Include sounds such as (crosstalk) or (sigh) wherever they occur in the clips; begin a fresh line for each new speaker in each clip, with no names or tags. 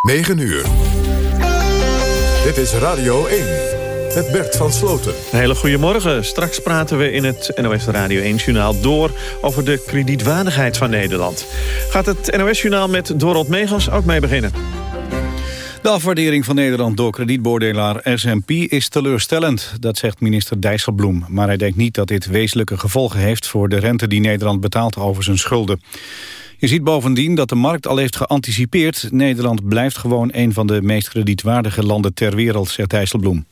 9 uur. Dit is Radio 1. Met Bert van Sloten.
Een hele goede morgen. Straks praten we in het NOS Radio 1-journaal door... over de kredietwaardigheid van Nederland. Gaat het NOS-journaal met Dorot Megas ook mee beginnen?
De afwaardering van Nederland door kredietbeoordelaar S&P is teleurstellend. Dat zegt minister Dijsselbloem. Maar hij denkt niet dat dit wezenlijke gevolgen heeft... voor de rente die Nederland betaalt over zijn schulden. Je ziet bovendien dat de markt al heeft geanticipeerd. Nederland blijft gewoon een van de meest kredietwaardige landen ter wereld, zegt Dijsselbloem.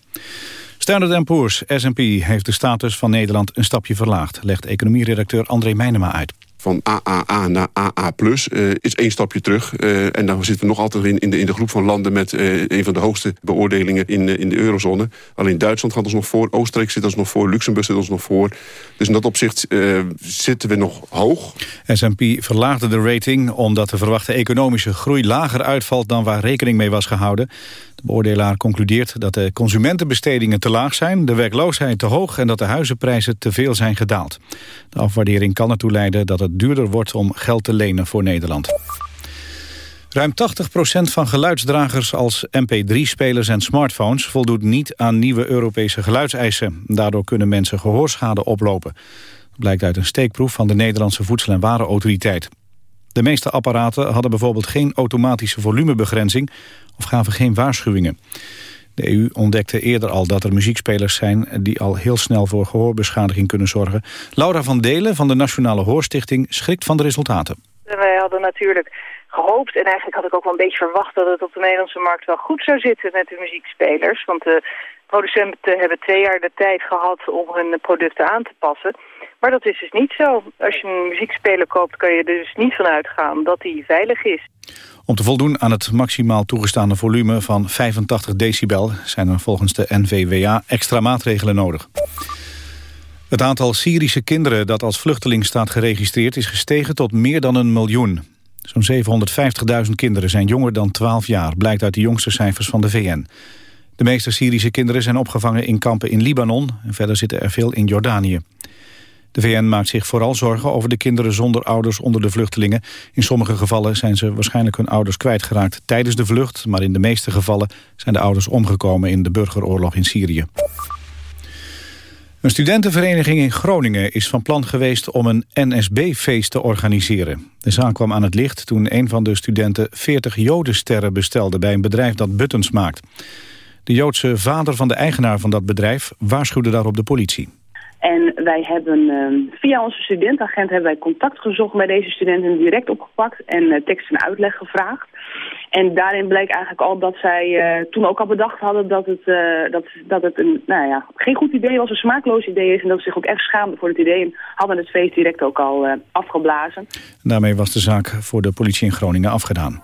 Standard Poor's, S&P, heeft de status van Nederland een stapje verlaagd... legt economieredacteur André Meijnema uit
van AAA naar AA+, uh, is één stapje terug. Uh, en dan zitten we nog altijd in, in, de, in de groep van landen... met uh, een van de hoogste beoordelingen in, in de eurozone. Alleen Duitsland gaat ons nog voor, Oostenrijk zit ons nog voor... Luxemburg zit ons nog voor. Dus in dat opzicht zitten we nog hoog.
S&P verlaagde de rating omdat de verwachte economische groei... lager uitvalt dan waar rekening mee was gehouden. De beoordelaar concludeert dat de consumentenbestedingen te laag zijn... de werkloosheid te hoog en dat de huizenprijzen te veel zijn gedaald. De afwaardering kan ertoe leiden dat het duurder wordt om geld te lenen voor Nederland. Ruim 80% van geluidsdragers als mp3-spelers en smartphones... voldoet niet aan nieuwe Europese geluidseisen. Daardoor kunnen mensen gehoorschade oplopen. Dat blijkt uit een steekproef van de Nederlandse Voedsel- en Warenautoriteit. De meeste apparaten hadden bijvoorbeeld geen automatische volumebegrenzing... of gaven geen waarschuwingen. De EU ontdekte eerder al dat er muziekspelers zijn... die al heel snel voor gehoorbeschadiging kunnen zorgen. Laura van Delen van de Nationale Hoorstichting schrikt van de resultaten.
Wij hadden natuurlijk gehoopt en eigenlijk had ik ook wel een beetje verwacht... dat het op de Nederlandse markt wel goed zou zitten met de muziekspelers. Want de producenten hebben twee jaar de tijd gehad om hun producten aan te passen... Maar dat is dus niet zo. Als je een muziekspeler koopt, kan je er dus niet van uitgaan dat die veilig is.
Om te voldoen aan het maximaal toegestaande volume van 85 decibel... zijn er volgens de NVWA extra maatregelen nodig. Het aantal Syrische kinderen dat als vluchteling staat geregistreerd... is gestegen tot meer dan een miljoen. Zo'n 750.000 kinderen zijn jonger dan 12 jaar... blijkt uit de jongste cijfers van de VN. De meeste Syrische kinderen zijn opgevangen in kampen in Libanon... en verder zitten er veel in Jordanië. De VN maakt zich vooral zorgen over de kinderen zonder ouders onder de vluchtelingen. In sommige gevallen zijn ze waarschijnlijk hun ouders kwijtgeraakt tijdens de vlucht... maar in de meeste gevallen zijn de ouders omgekomen in de burgeroorlog in Syrië. Een studentenvereniging in Groningen is van plan geweest om een NSB-feest te organiseren. De zaak kwam aan het licht toen een van de studenten 40 jodensterren bestelde bij een bedrijf dat buttons maakt. De Joodse vader van de eigenaar van dat bedrijf waarschuwde daarop de politie.
En wij hebben ehm, via onze studentagent hebben wij contact gezocht met deze studenten direct opgepakt en uh, tekst en uitleg gevraagd. En daarin bleek eigenlijk al dat zij uh, toen ook al bedacht hadden dat het, uh, dat, dat het een, nou ja, geen goed idee was, een smaakloos idee is. En dat ze zich ook echt schaamden voor het idee en hadden het feest direct ook al afgeblazen.
Daarmee was de zaak voor de politie in Groningen afgedaan.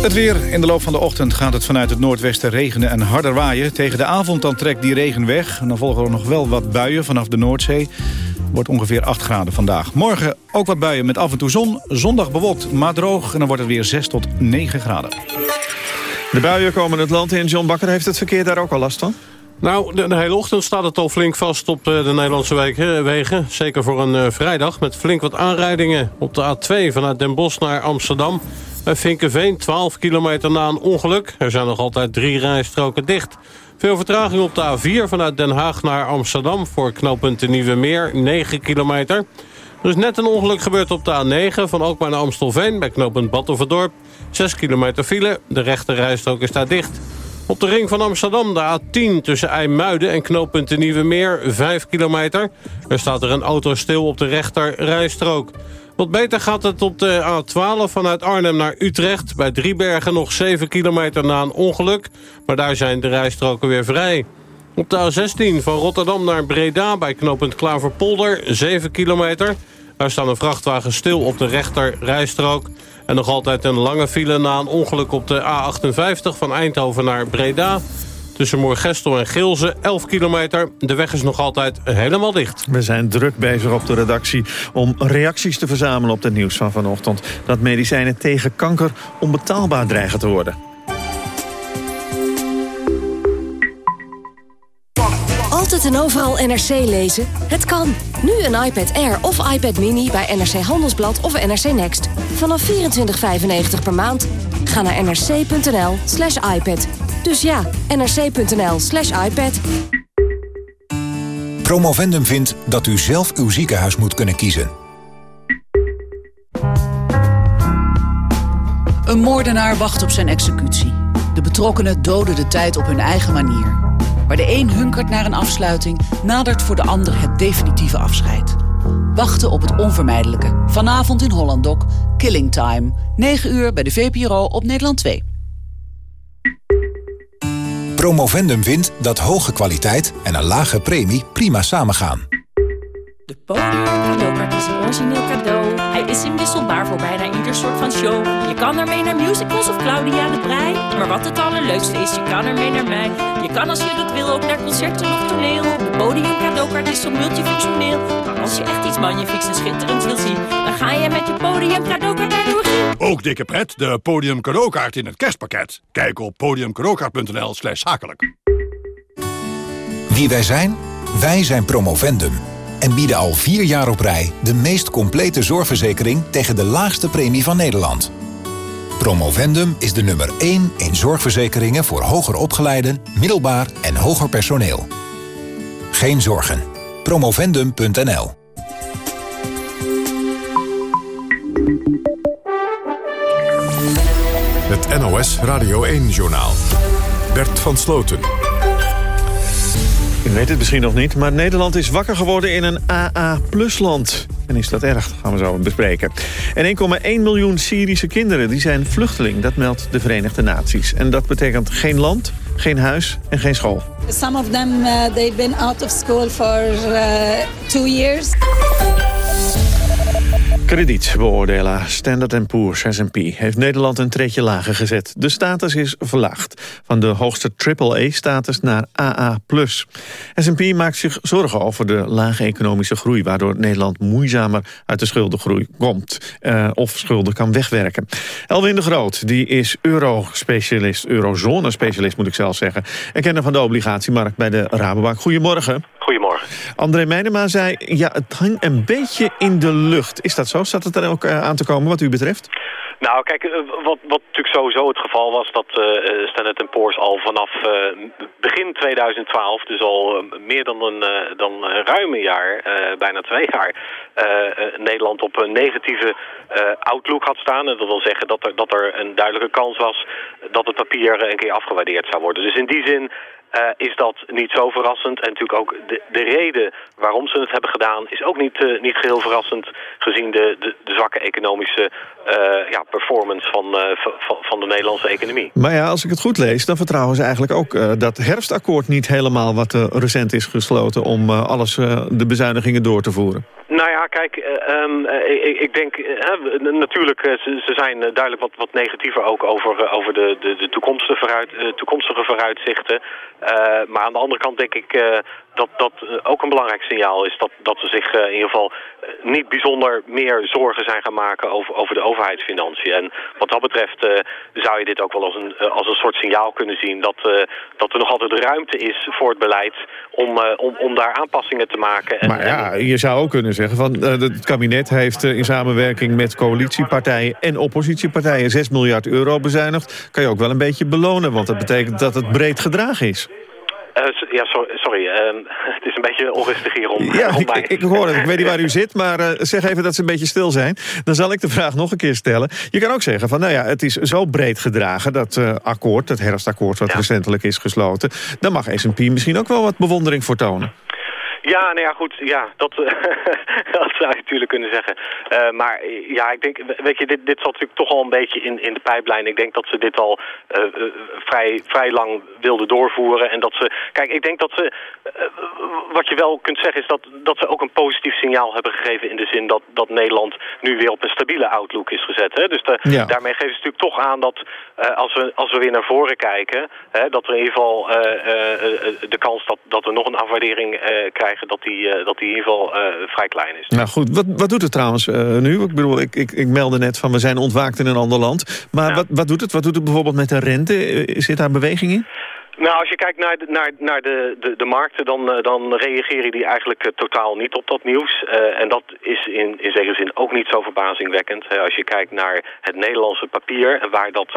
Het weer. In de loop van de ochtend gaat het vanuit het noordwesten regenen en harder waaien. Tegen de avond dan trekt die regen weg. En dan volgen er nog wel wat buien vanaf de Noordzee. Wordt ongeveer 8 graden vandaag. Morgen ook wat buien met af en toe zon. Zondag bewolkt, maar droog. En dan wordt het weer 6 tot 9 graden.
De buien komen het land in. John Bakker heeft het verkeer daar ook al last van?
Nou, de, hele ochtend staat het al flink vast op de, de Nederlandse wegen. Zeker voor een uh, vrijdag met flink wat aanrijdingen. Op de A2 vanuit Den Bosch naar Amsterdam. Bij Vinkenveen, 12 kilometer na een ongeluk. Er zijn nog altijd drie rijstroken dicht. Veel vertraging op de A4 vanuit Den Haag naar Amsterdam... voor knooppunt Nieuwe Meer, 9 kilometer. Er is net een ongeluk gebeurd op de A9 van Alkmaar naar Amstelveen... bij knooppunt Battenverdorp. 6 kilometer file, de rechte rijstrook is daar dicht. Op de ring van Amsterdam de A10 tussen IJmuiden en knooppunt Nieuwe Meer, 5 kilometer. Er staat er een auto stil op de rechter rijstrook. Wat beter gaat het op de A12 vanuit Arnhem naar Utrecht. Bij Driebergen nog 7 kilometer na een ongeluk. Maar daar zijn de rijstroken weer vrij. Op de A16 van Rotterdam naar Breda bij knooppunt Klaverpolder 7 kilometer. Daar staan een vrachtwagen stil op de rechter rijstrook. En nog altijd een lange file na een ongeluk op de A58 van Eindhoven naar Breda. Tussen Moorgestel en Gilze, 11 kilometer. De weg is nog altijd helemaal dicht.
We zijn druk bezig op de redactie om reacties te verzamelen op het nieuws van vanochtend. Dat medicijnen tegen kanker onbetaalbaar dreigen te worden.
Altijd en overal NRC lezen? Het kan. Nu een iPad Air of iPad Mini bij NRC Handelsblad of NRC Next. Vanaf 24,95 per maand. Ga naar nrc.nl slash iPad. Dus ja, nrc.nl slash iPad.
Promovendum vindt dat u zelf uw ziekenhuis moet kunnen kiezen.
Een moordenaar wacht op zijn executie. De betrokkenen doden de tijd op hun eigen manier. Waar de een hunkert naar een afsluiting, nadert voor de ander het definitieve afscheid. Wachten op het onvermijdelijke. Vanavond in Hollandok, Killing Time. 9 uur bij de VPRO op Nederland 2.
Promovendum vindt dat hoge kwaliteit en een lage premie prima samengaan.
De podium is een origineel cadeau. Hij is inwisselbaar voor bijna ieder soort van show. Je kan ermee naar musicals of Claudia de Brij. Maar wat het allerleukste is, je kan ermee naar mij. Je kan als je dat wil ook naar concerten of toneel. De podium cadeaukaart is zo multifunctioneel. Als je echt iets magnifieks en schitterends wil zien... dan ga je met je podium cadeaukaart naar de
Ook dikke pret, de podium cadeaukaart in het kerstpakket. Kijk op podiumcadeaukaart.nl slash zakelijk.
Wie wij zijn? Wij zijn Promovendum en bieden al vier jaar op rij de meest complete zorgverzekering tegen de laagste premie van Nederland. Promovendum is de nummer 1 in zorgverzekeringen voor hoger opgeleiden, middelbaar en hoger personeel. Geen zorgen. Promovendum.nl
Het NOS Radio 1-journaal. Bert van Sloten.
U weet het misschien nog niet, maar Nederland is wakker geworden in een AA-plusland. En is dat erg? Dat gaan we zo bespreken. En 1,1 miljoen Syrische kinderen die zijn vluchteling. Dat meldt de Verenigde Naties. En dat betekent geen land, geen huis en geen school.
Some of them uh, they've been out of school for uh, two years.
Kredietbeoordelaar Standard Poor's S&P heeft Nederland een treetje lager gezet. De status is verlaagd, van de hoogste AAA-status naar AA+. S&P maakt zich zorgen over de lage economische groei... waardoor Nederland moeizamer uit de schuldengroei komt... Uh, of schulden kan wegwerken. Elwin de Groot die is euro-specialist, eurozone-specialist moet ik zelf zeggen... en van de obligatiemarkt bij de Rabobank. Goedemorgen.
Goedemorgen.
André Meijnema zei, ja, het hangt een beetje in de lucht. Is dat zo? Staat het er ook uh, aan te komen wat u betreft?
Nou, kijk, uh, wat, wat natuurlijk sowieso het geval was... dat uh, Standard Poor's al vanaf begin 2012... dus al meer dan een, dan ruim een jaar, bijna twee jaar... Nederland op een negatieve outlook had staan. En dat wil zeggen dat er, dat er een duidelijke kans was... dat het papier een keer afgewaardeerd zou worden. Dus in die zin uh, is dat niet zo verrassend. En natuurlijk ook de, de reden waarom ze het hebben gedaan... is ook niet, uh, niet geheel verrassend gezien de, de, de zwakke economische uh, ja, performance van, van, van, de Nederlandse economie.
Maar ja, als ik het goed lees, dan vertrouwen ze eigenlijk ook dat herfstakkoord niet helemaal wat recent is gesloten... om alles de bezuinigingen door te voeren.
Nou ja, kijk, um, ik, ik, denk, uh, natuurlijk, ze, ze, zijn duidelijk wat, wat negatiever ook over, over de, de, de toekomstige, vooruit, toekomstige vooruitzichten. Maar aan de andere kant denk ik dat dat ook een belangrijk signaal is. Dat, dat ze zich uh, in ieder geval niet bijzonder meer zorgen zijn gaan maken over, over de overheidsfinanciën. En wat dat betreft zou je dit ook wel als een, als een soort signaal kunnen zien... Dat, dat er nog altijd ruimte is voor het beleid om, om, om daar aanpassingen te maken.
En, maar ja, je zou ook kunnen zeggen van het kabinet heeft in samenwerking met coalitiepartijen en oppositiepartijen 6 miljard euro bezuinigd. Kan je ook wel een beetje belonen, want dat betekent dat het breed gedragen is.
Uh, ja, sorry. sorry (laughs) uh, het is een beetje onrustig hier om, (laughs)
ja,
om
ik, ik, hoor het. Ik weet niet waar u zit, maar uh, zeg even dat ze een beetje stil zijn. Dan zal ik de vraag nog een keer stellen. Je kan ook zeggen van, nou ja, het is zo breed gedragen... dat akkoord, het herfstakkoord wat ja. recentelijk is gesloten... dan mag S&P misschien ook wel wat bewondering voor tonen.
Ja, nou ja, goed. Ja, dat, (laughs) dat zou je natuurlijk kunnen zeggen. Uh, maar ja, ik denk, weet je, dit, dit zat natuurlijk toch al een beetje in, in de pijplijn. Ik denk dat ze dit al uh, vrij, vrij lang wilden doorvoeren. En dat ze, kijk, ik denk dat ze, wat je wel kunt zeggen is dat, dat ze ook een positief signaal hebben gegeven in de zin dat, dat Nederland nu weer op een stabiele outlook is gezet. Hè? Dus de, ja. daarmee geven ze natuurlijk toch aan dat als, we, als we weer naar voren kijken, hè, dat er in ieder geval de kans dat, dat we nog een afwaardering krijgen, dat die, dat die in ieder geval vrij klein is.
Nou goed, wat, wat doet het trouwens nu? Ik bedoel, ik, ik, ik meldde net van we zijn ontwaakt in een ander land. Maar ja. wat, wat doet het? Wat doet het bijvoorbeeld met de rente? Zit daar beweging in?
Nou, als je kijkt naar de, naar, naar de, de, de markten, dan, uh, dan reageren die eigenlijk uh, totaal niet op dat nieuws. Uh, en dat is in, in zekere zin ook niet zo verbazingwekkend. Hè. Als je kijkt naar het Nederlandse papier en waar dat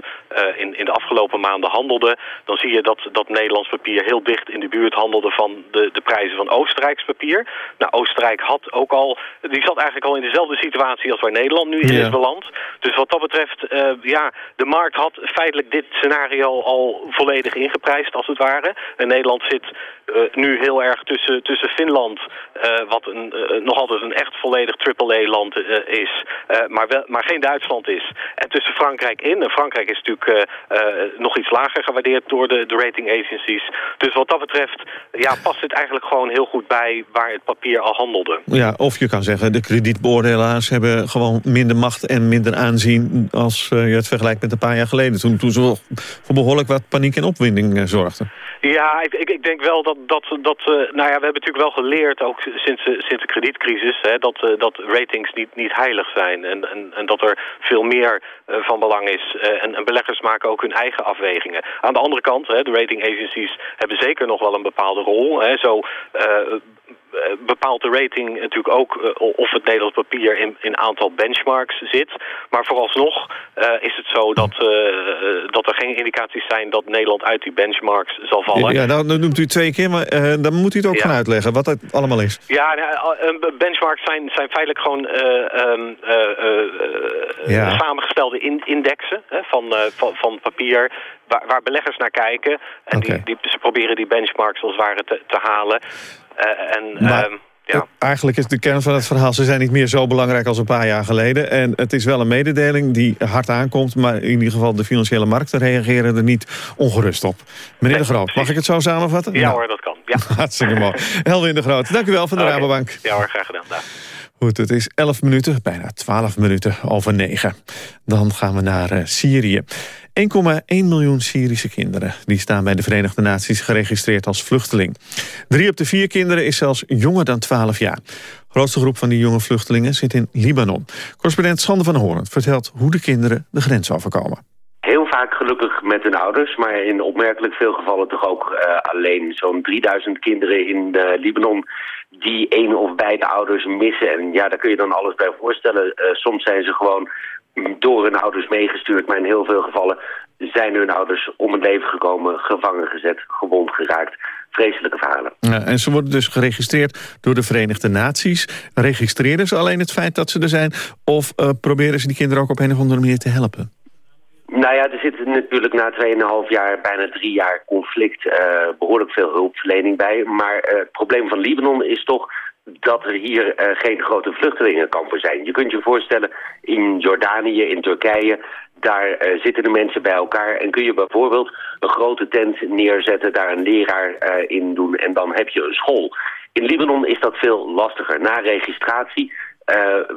in, in de afgelopen maanden handelde... dan zie je dat dat Nederlands papier heel dicht in de buurt handelde van de, de prijzen van Oostenrijks papier. Nou, Oostenrijk had ook al... die zat eigenlijk al in dezelfde situatie als waar Nederland nu in ja. is beland. Dus wat dat betreft, ja, de markt had feitelijk dit scenario al volledig ingeprijsd als het ware. En Nederland zit uh, nu heel erg tussen, tussen Finland, uh, wat een, nog altijd een echt volledig AAA-land is, maar, wel, maar geen Duitsland is. En tussen Frankrijk in. En Frankrijk is natuurlijk nog iets lager gewaardeerd door de, de rating agencies. Dus wat dat betreft ja, past het eigenlijk gewoon heel goed bij waar het papier al handelde.
Ja, of je kan zeggen, de kredietbeoordelaars hebben gewoon minder macht en minder aanzien als je het vergelijkt met een paar jaar geleden. Toen, toen ze voor behoorlijk wat paniek en opwinding
Ja, ik, ik, ik, denk wel dat, dat, dat uh, nou ja, we hebben natuurlijk wel geleerd, ook sinds, sinds de kredietcrisis, hè, dat, uh, dat ratings niet, niet heilig zijn. En, en, en dat er veel meer van belang is. En, en, beleggers maken ook hun eigen afwegingen. Aan de andere kant, hè, de rating agencies hebben zeker nog wel een bepaalde rol. Hè, zo eh, bepaalt de rating natuurlijk ook uh, of het Nederlands papier in, in aantal benchmarks zit. Maar vooralsnog uh, is het zo dat, dat er geen indicaties zijn dat Nederland uit die benchmarks zal vallen.
Ja, nou, noemt u twee keer, maar dan moet u het ook ja. gaan uitleggen wat het allemaal is.
Ja, nou, benchmarks zijn, zijn feitelijk gewoon ja. samengestelde in, indexen hè, van, van, van papier waar, waar, beleggers naar kijken. En okay. die, die, ze proberen die benchmarks als het ware te, te halen. Uh, en,
maar, uh, ja. Eigenlijk is de kern van het verhaal... ze zijn niet meer zo belangrijk als een paar jaar geleden. En het is wel een mededeling die hard aankomt... maar in ieder geval de financiële markten reageren er niet ongerust op. Meneer nee, De Groot, mag ik het zo samenvatten?
Ja nou. hoor, dat kan. Ja. (laughs)
Hartstikke mooi. Helwin De Groot, dank u wel van de okay. Rabobank.
Ja hoor, graag gedaan. Dag.
Goed, het is 11 minuten, bijna 12 minuten over 9. Dan gaan we naar uh, Syrië. 1,1 miljoen Syrische kinderen die staan bij de Verenigde Naties geregistreerd als vluchteling. Drie op de vier kinderen is zelfs jonger dan 12 jaar. De grootste groep van die jonge vluchtelingen zit in Libanon. Correspondent Sander van Hoorn vertelt hoe de kinderen de grens overkomen.
Heel vaak gelukkig met hun ouders, maar in opmerkelijk veel gevallen toch ook uh, alleen. Zo'n 3000 kinderen in uh, Libanon die een of beide ouders missen. En ja, daar kun je dan alles bij voorstellen. Uh, soms zijn ze gewoon door hun ouders meegestuurd, maar in heel veel gevallen zijn hun ouders om het leven gekomen, gevangen gezet, gewond geraakt. Vreselijke verhalen.
Ja, en ze worden dus geregistreerd door de Verenigde Naties. Registreren ze alleen het feit dat ze er zijn? Of uh, proberen ze die kinderen ook op een of andere manier te helpen?
Nou ja, er zit natuurlijk na 2,5 jaar, bijna drie jaar conflict, uh, behoorlijk veel hulpverlening bij. Maar uh, het probleem van Libanon is toch dat er hier uh, geen grote vluchtelingenkampen zijn. Je kunt je voorstellen, in Jordanië, in Turkije, daar zitten de mensen bij elkaar... en kun je bijvoorbeeld een grote tent neerzetten, daar een leraar in doen... en dan heb je een school. In Libanon is dat veel lastiger. Na registratie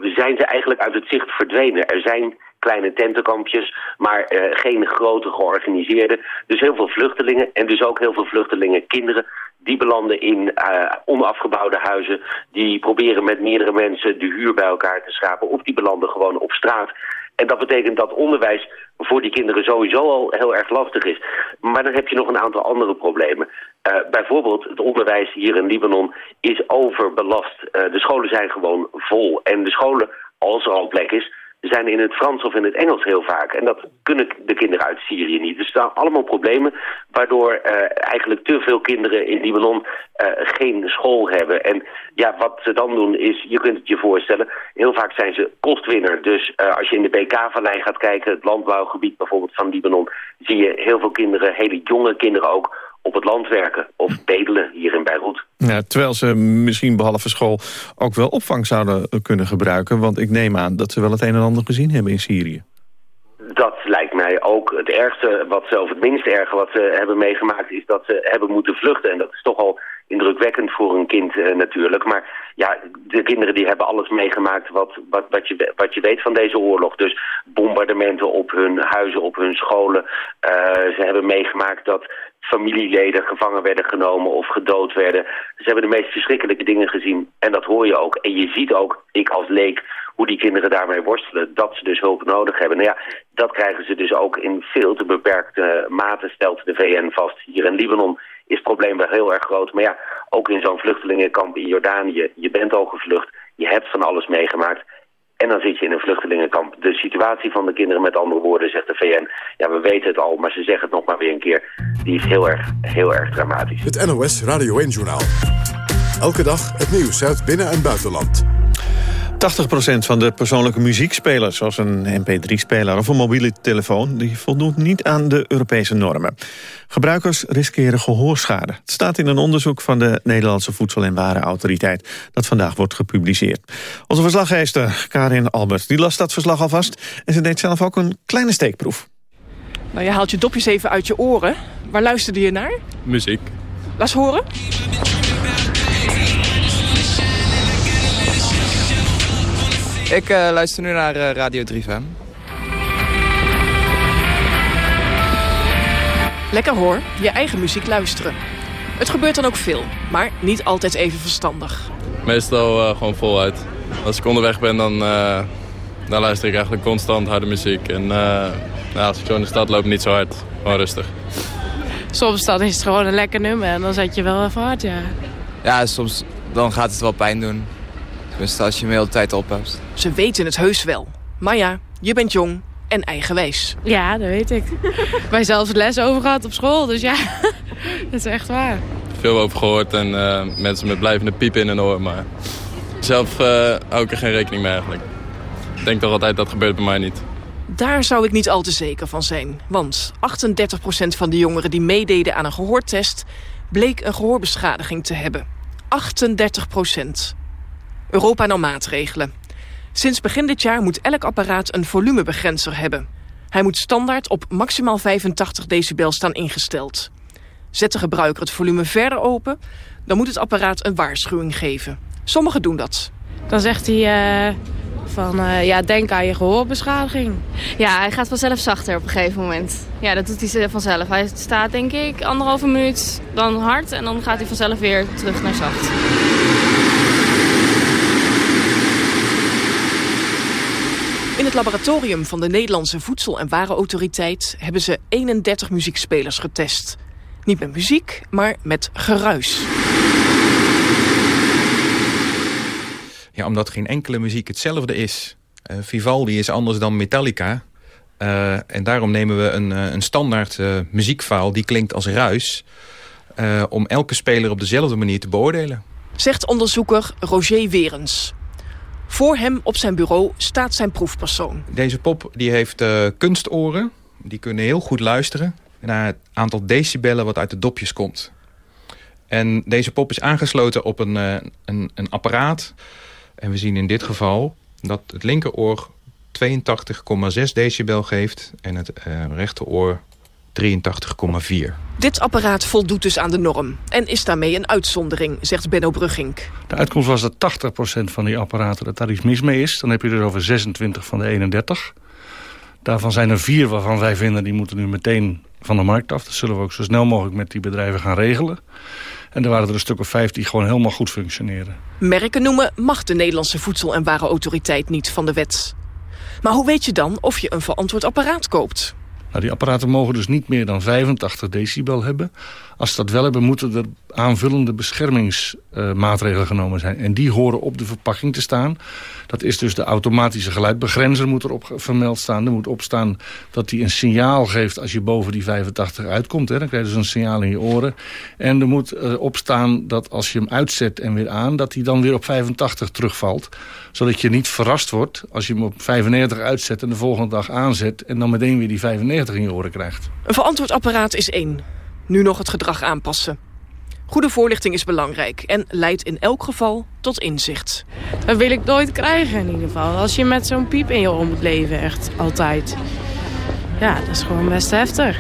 zijn ze eigenlijk uit het zicht verdwenen. Er zijn kleine tentenkampjes, maar uh, geen grote georganiseerde. Dus heel veel vluchtelingen en dus ook heel veel vluchtelingen kinderen... die belanden in uh, onafgebouwde huizen. Die proberen met meerdere mensen de huur bij elkaar te schrapen... of die belanden gewoon op straat. En dat betekent dat onderwijs voor die kinderen sowieso al heel erg lastig is. Maar dan heb je nog een aantal andere problemen. Uh, bijvoorbeeld het onderwijs hier in Libanon is overbelast. De scholen zijn gewoon vol. En de scholen, als er al plek is zijn in het Frans of in het Engels heel vaak. En dat kunnen de kinderen uit Syrië niet. Dus zijn allemaal problemen waardoor uh, eigenlijk te veel kinderen in Libanon uh, geen school hebben. En ja, wat ze dan doen is, je kunt het je voorstellen, heel vaak zijn ze kostwinner. Dus uh, als je in de BK-vallei gaat kijken, het landbouwgebied bijvoorbeeld van Libanon, zie je heel veel kinderen, hele jonge kinderen ook, op het land werken of bedelen hier in Beirut.
Ja, terwijl ze misschien behalve school ook wel opvang zouden kunnen gebruiken. Want ik neem aan dat ze wel het een en ander gezien hebben in Syrië.
Dat lijkt mij ook het ergste, wat ze, of het minst erge wat ze hebben meegemaakt... is dat ze hebben moeten vluchten. En dat is toch al indrukwekkend voor een kind natuurlijk. Maar ja, de kinderen die hebben alles meegemaakt wat, wat, wat, je, wat je weet van deze oorlog. Dus bombardementen op hun huizen, op hun scholen. ze hebben meegemaakt dat familieleden gevangen werden genomen of gedood werden. Ze hebben de meest verschrikkelijke dingen gezien en dat hoor je ook. En je ziet ook, ik als leek, hoe die kinderen daarmee worstelen, dat ze dus hulp nodig hebben. Nou ja, dat krijgen ze dus ook in veel te beperkte mate, stelt de VN vast. Hier in Libanon is het probleem wel heel erg groot. Maar ja, ook in zo'n vluchtelingenkamp in Jordanië, je bent al gevlucht, je hebt van alles meegemaakt. En dan zit je in een vluchtelingenkamp. De situatie van de kinderen, met andere woorden, zegt de VN... ja, we weten het al, maar ze zeggen het nog maar weer een keer... die is heel erg, heel erg dramatisch.
Het NOS Radio 1-journaal. Elke dag het nieuws uit binnen- en buitenland.
80% van de persoonlijke muziekspelers, zoals een mp3-speler of een mobiele telefoon, die voldoet niet aan de Europese normen. Gebruikers riskeren gehoorschade. Het staat in een onderzoek van de Nederlandse Voedsel- en Warenautoriteit, dat vandaag wordt gepubliceerd. Onze verslaggever Karin Albert, die las dat verslag alvast en ze deed zelf ook een kleine steekproef.
Nou, je haalt je dopjes even uit je oren. Waar luisterde je naar?
Muziek.
Laat eens horen.
Ik uh, luister nu naar uh, Radio 3FM.
Lekker hoor, je eigen muziek luisteren. Het gebeurt dan ook veel, maar niet altijd even verstandig.
Meestal uh, gewoon voluit. Als ik onderweg ben, dan, dan luister ik eigenlijk constant harde muziek. En nou, als ik zo in de stad loop, niet zo hard. Gewoon rustig.
Soms dan is het gewoon een lekker nummer en dan zet je wel even hard, ja.
Ja, soms dan gaat het wel pijn doen. Tenminste, als je hem de hele tijd op hebt.
Ze weten het heus wel. Maar ja, je bent jong en eigenwijs.
Ja, dat weet ik. (laughs) Wij zelfs les over gehad op school, dus ja, (laughs) dat is echt waar.
Veel over gehoord en uh, mensen met blijvende piepen in hun oor, maar zelf uh, hou ik er geen rekening mee eigenlijk. Ik denk toch altijd dat gebeurt bij mij niet.
Daar zou ik niet al te zeker van zijn. Want 38% van de jongeren die meededen aan een gehoortest... bleek een gehoorbeschadiging te hebben. 38 Europa nam maatregelen. Sinds begin dit jaar moet elk apparaat een volumebegrenzer hebben. Hij moet standaard op maximaal 85 decibel staan ingesteld. Zet de gebruiker het volume verder open... dan moet het apparaat een waarschuwing geven. Sommigen doen dat.
Dan zegt hij... Uh, van, uh, ja, denk aan je gehoorbeschadiging.
Ja, hij gaat vanzelf zachter op een gegeven moment. Ja, dat doet hij vanzelf. Hij staat denk ik anderhalve minuut dan hard... en dan gaat hij vanzelf weer terug naar zacht.
Het laboratorium van de Nederlandse Voedsel- en Warenautoriteit... hebben ze 31 muziekspelers getest. Niet met muziek, maar met geruis.
Ja, omdat geen enkele muziek hetzelfde is. Uh, Vivaldi is anders dan Metallica. Uh, en daarom nemen we een, uh, een standaard muziekfile die klinkt als ruis... om elke speler op dezelfde manier te beoordelen.
Zegt onderzoeker Roger Werens. Voor hem op zijn bureau staat zijn proefpersoon.
Deze pop die heeft uh, kunstoren. Die kunnen heel goed luisteren naar het aantal decibellen wat uit de dopjes komt. En deze pop is aangesloten op een, uh, een, een apparaat. En we zien in dit geval dat het linkeroor 82,6 decibel geeft... en het uh, rechteroor 83,4.
Dit apparaat voldoet dus aan de norm en is daarmee een uitzondering, zegt Benno Brugink.
De uitkomst was dat 80% van die apparaten dat daar iets mis mee is. Dan heb je dus over 26 van de 31. Daarvan zijn er vier waarvan wij vinden die moeten nu meteen van de markt af. Dat zullen we ook zo snel mogelijk met die bedrijven gaan regelen. En er waren er een stuk of vijf die gewoon helemaal goed functioneren.
Merken noemen mag de Nederlandse Voedsel- en Warenautoriteit niet van de wet. Maar hoe weet je dan of je een verantwoord apparaat koopt?
Nou, die apparaten mogen dus niet meer dan 85 decibel hebben. Als ze dat wel hebben, moeten er aanvullende beschermingsmaatregelen genomen zijn. En die horen op de verpakking te staan. Dat is dus de automatische geluidbegrenzer moet erop vermeld staan. Er moet opstaan dat die een signaal geeft als je boven die 85 uitkomt. Hè. Dan krijg je dus een signaal in je oren. En er moet uh, opstaan dat als je hem uitzet en weer aan... dat hij dan weer op 85 terugvalt. Zodat je niet verrast wordt als je hem op 95 uitzet... en de volgende dag aanzet en dan meteen weer die 95 in je oren krijgt.
Een verantwoord apparaat is één. Nu nog het gedrag aanpassen. Goede voorlichting is belangrijk en leidt in elk geval tot inzicht.
Dat wil ik nooit krijgen in ieder geval. Als je met zo'n piep in je oor moet leven, echt altijd. Ja, dat is gewoon best heftig.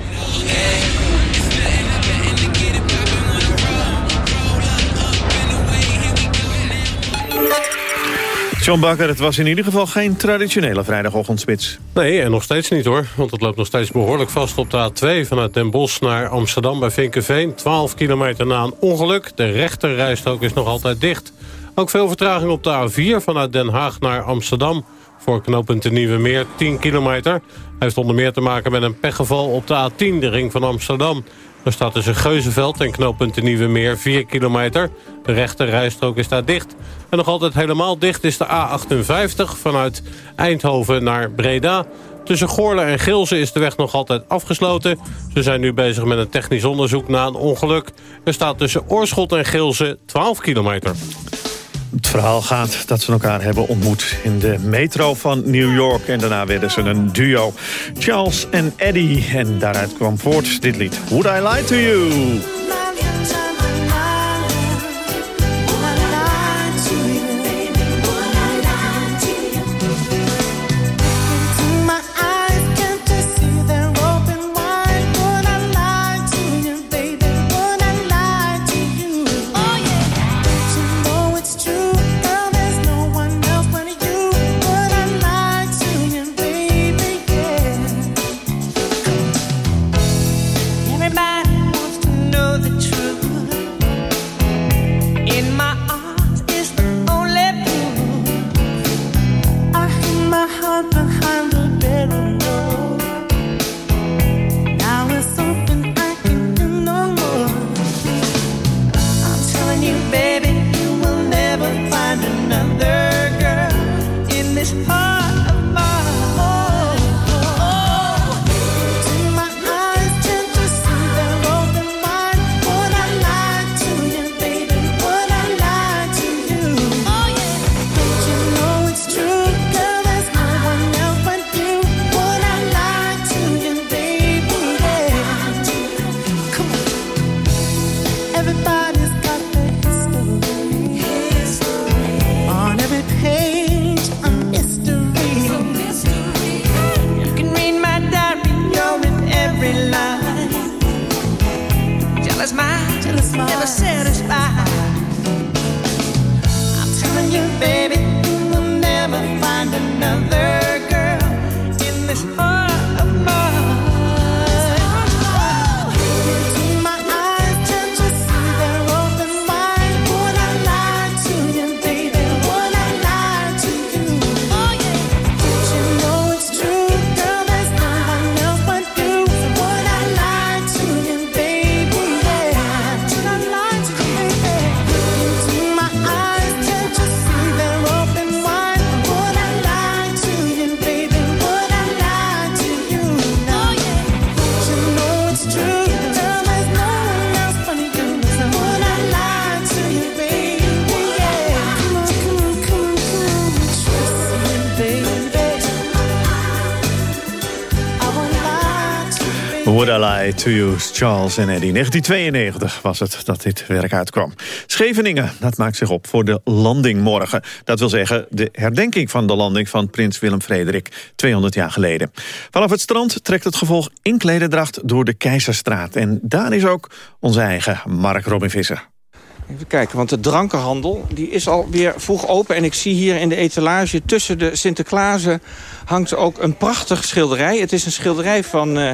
John Bakker, het was in ieder geval geen traditionele vrijdagochtendspits.
Nee, en nog steeds niet hoor. Want het loopt nog steeds behoorlijk vast op de A2... vanuit Den Bosch naar Amsterdam bij Vinkenveen. 12 kilometer na een ongeluk. De rechterrijstrook is nog altijd dicht. Ook veel vertraging op de A4 vanuit Den Haag naar Amsterdam. Voor knooppunt de Nieuwe Meer 10 kilometer. Hij heeft onder meer te maken met een pechgeval op de A10, de ring van Amsterdam. Er staat tussen Geuzenveld en knooppunt de Nieuwe Meer 4 kilometer. De rechter rijstrook is daar dicht. En nog altijd helemaal dicht is de A58 vanuit Eindhoven naar Breda. Tussen Goorle en Gilze is de weg nog altijd afgesloten. Ze zijn nu bezig met een technisch onderzoek na een ongeluk. Er staat tussen Oorschot en Gilze 12 kilometer.
Het verhaal gaat dat ze elkaar hebben ontmoet in de metro van New York. En daarna werden ze een duo. Charles en Eddie. En daaruit kwam voort dit lied. Would I Lie To You? Would I to Charles en Eddie. 1992 was het dat dit werk uitkwam. Scheveningen, dat maakt zich op voor de landing morgen. Dat wil zeggen de herdenking van de landing van prins Willem-Frederik 200 jaar geleden. Vanaf het strand trekt het gevolg in klededracht door de Keizerstraat. En daar is ook onze eigen Mark Robin Visser.
Even kijken, want de drankenhandel die is alweer vroeg open. En ik zie hier in de etalage tussen de Sinterklaasen hangt ook een prachtig schilderij. Het is een schilderij van... Uh,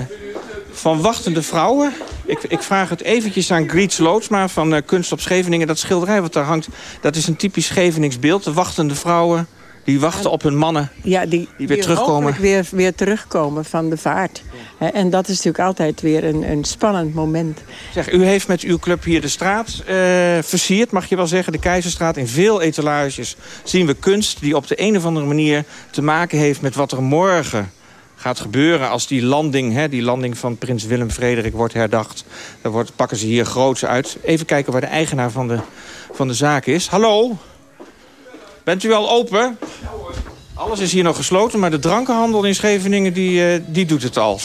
van wachtende vrouwen. Ik, ik, vraag het eventjes aan Griets Loodsma van uh, Kunst op Scheveningen. Dat schilderij wat daar hangt, dat is een typisch Scheveningsbeeld. De wachtende vrouwen die wachten op hun mannen
ja, die,
die weer terugkomen.
weer, weer terugkomen van de vaart. En dat is natuurlijk altijd weer een, een spannend moment.
Zeg, u heeft met uw club hier de straat uh, versierd, mag je wel zeggen. De Keizerstraat. In veel etalages zien we kunst die op de een of andere manier te maken heeft... met wat er morgen gaat gebeuren als die landing, hè, die landing van prins Willem-Frederik wordt herdacht. Dan wordt, pakken ze hier groots uit. Even kijken waar de eigenaar van de, van de zaak is. Hallo? Bent u al open? Alles is hier nog gesloten, maar de drankenhandel in Scheveningen die, uh, die doet het al.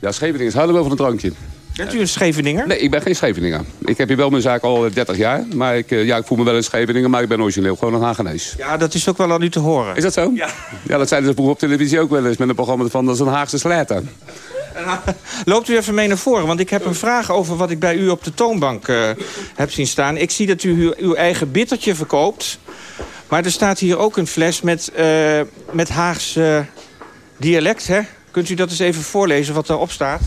Ja, Scheveningen is houden wel van een drankje.
Bent u een Scheveninger?
Nee, ik ben geen Scheveninger. Ik heb hier wel mijn zaak al 30 jaar. Maar ik, ja, ik voel me wel een Scheveninger, maar ik ben origineel gewoon een Hagenees.
Ja, dat is ook wel aan u te horen.
Is dat zo?
Ja.
Ja, dat zeiden ze vroeger op televisie ook wel eens met een programma van dat is een Haagse sletter. (laughs)
Loopt u even mee naar voren, want ik heb een vraag over wat ik bij u op de toonbank uh, heb zien staan. Ik zie dat u uw, uw eigen bittertje verkoopt. Maar er staat hier ook een fles met, uh, met Haags uh, dialect, hè? Kunt u dat eens even voorlezen wat daarop staat?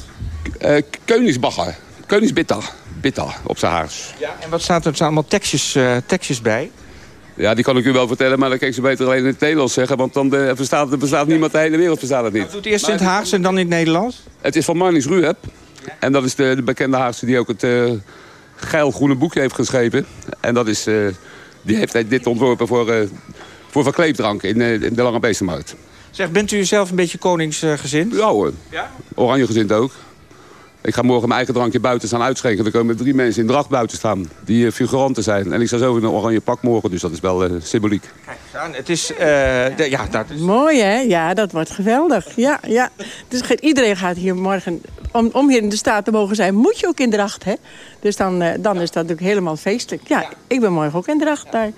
Uh, Koningsbacher. Koningsbitter. Bitter op zijn Haags.
Ja, en wat staat er? Er staan allemaal tekstjes, uh, tekstjes bij.
Ja, die kan ik u wel vertellen, maar dan kan ik ze beter alleen in het Nederlands zeggen. Want dan uh, verstaat, er bestaat niemand, de hele wereld verstaat het niet.
doet eerst in het Haags en dan in het Nederlands?
Het is van Marnix Ruheb. En dat is de, de bekende Haagse die ook het uh, geil-groene boekje heeft geschreven. En dat is, uh, die heeft dit ontworpen voor, uh, voor verkleefdrank in, in de Lange Beestenmarkt.
Zeg, bent u zelf een beetje koningsgezind?
Ja hoor.
Ja?
Oranje gezind ook. Ik ga morgen mijn eigen drankje buiten staan uitschenken. Er komen drie mensen in dracht buiten staan die figuranten zijn. En ik sta zo in een oranje pak morgen, dus dat is wel uh, symboliek.
Kijk aan, het is... Uh, de, ja, dat is...
Mooi hè? Ja, dat wordt geweldig. Ja, ja. Dus iedereen gaat hier morgen... Om, om hier in de staat te mogen zijn, moet je ook in dracht, hè? Dus dan, uh, dan is dat natuurlijk helemaal feestelijk. Ja, ik ben morgen ook in dracht daar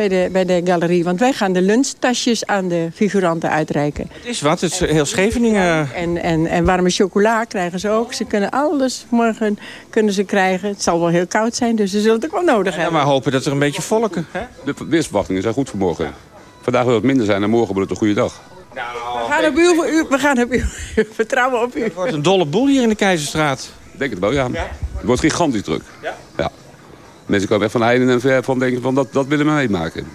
bij de, bij de galerie. Want wij gaan de lunchtasjes aan de figuranten uitreiken.
Het is wat, het is heel Scheveningen.
En, en, en warme chocola krijgen ze ook. Ze kunnen alles morgen kunnen ze krijgen. Het zal wel heel koud zijn, dus ze zullen het ook wel nodig
ja,
hebben.
maar hopen dat er een beetje volken. Hè?
De weersverwachtingen zijn goed voor morgen. Vandaag wil het minder zijn en morgen wordt het een goede dag.
Nou, we gaan op uw, u, we gaan op uw (laughs) vertrouwen op u.
Het wordt een dolle boel hier in de Keizerstraat.
Ik denk het wel, ja. ja. Het wordt gigantisch druk. Ja? Ja. Mensen komen echt van heiden en ver van denken van dat, dat willen we meemaken.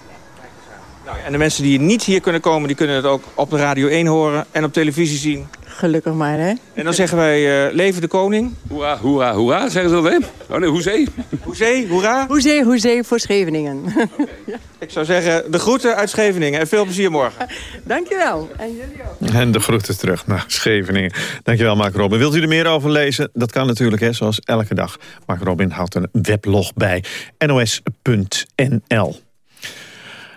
Nou, en de mensen die niet hier kunnen komen, die kunnen het ook op de Radio 1 horen en op televisie zien.
Gelukkig maar, hè?
En dan zeggen wij, uh, leven de koning.
Hoera, hoera, hoera, zeggen ze dat, hè? Oh nee, hoezee.
Hoezee, hoera.
Hoezee, hoezee voor Scheveningen.
ja. Ik zou zeggen, de groeten uit Scheveningen en veel plezier morgen.
Dankjewel. En jullie ook.
En de groeten terug naar Scheveningen. Dankjewel, Mark Robin. Wilt u er meer over lezen? Dat kan natuurlijk, hè, zoals elke dag. Mark Robin houdt een weblog bij nos.nl.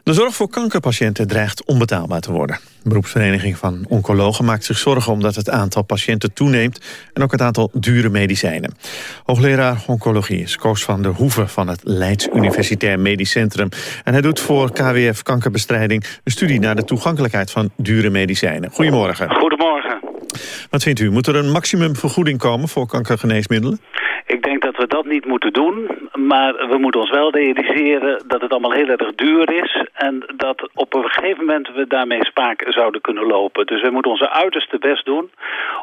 De zorg voor kankerpatiënten dreigt onbetaalbaar te worden. De beroepsvereniging van oncologen maakt zich zorgen omdat het aantal patiënten toeneemt en ook het aantal dure medicijnen. Hoogleraar oncologie is Koos van der Hoeven van het Leids Universitair Medisch Centrum. En hij doet voor KWF Kankerbestrijding een studie naar de toegankelijkheid van dure medicijnen. Goedemorgen.
Goedemorgen.
Wat vindt u? Moet er een maximumvergoeding komen voor kankergeneesmiddelen?
Ik we dat niet moeten doen, maar we moeten ons wel realiseren dat het allemaal heel erg duur is en dat op een gegeven moment we daarmee spaak zouden kunnen lopen. Dus we moeten onze uiterste best doen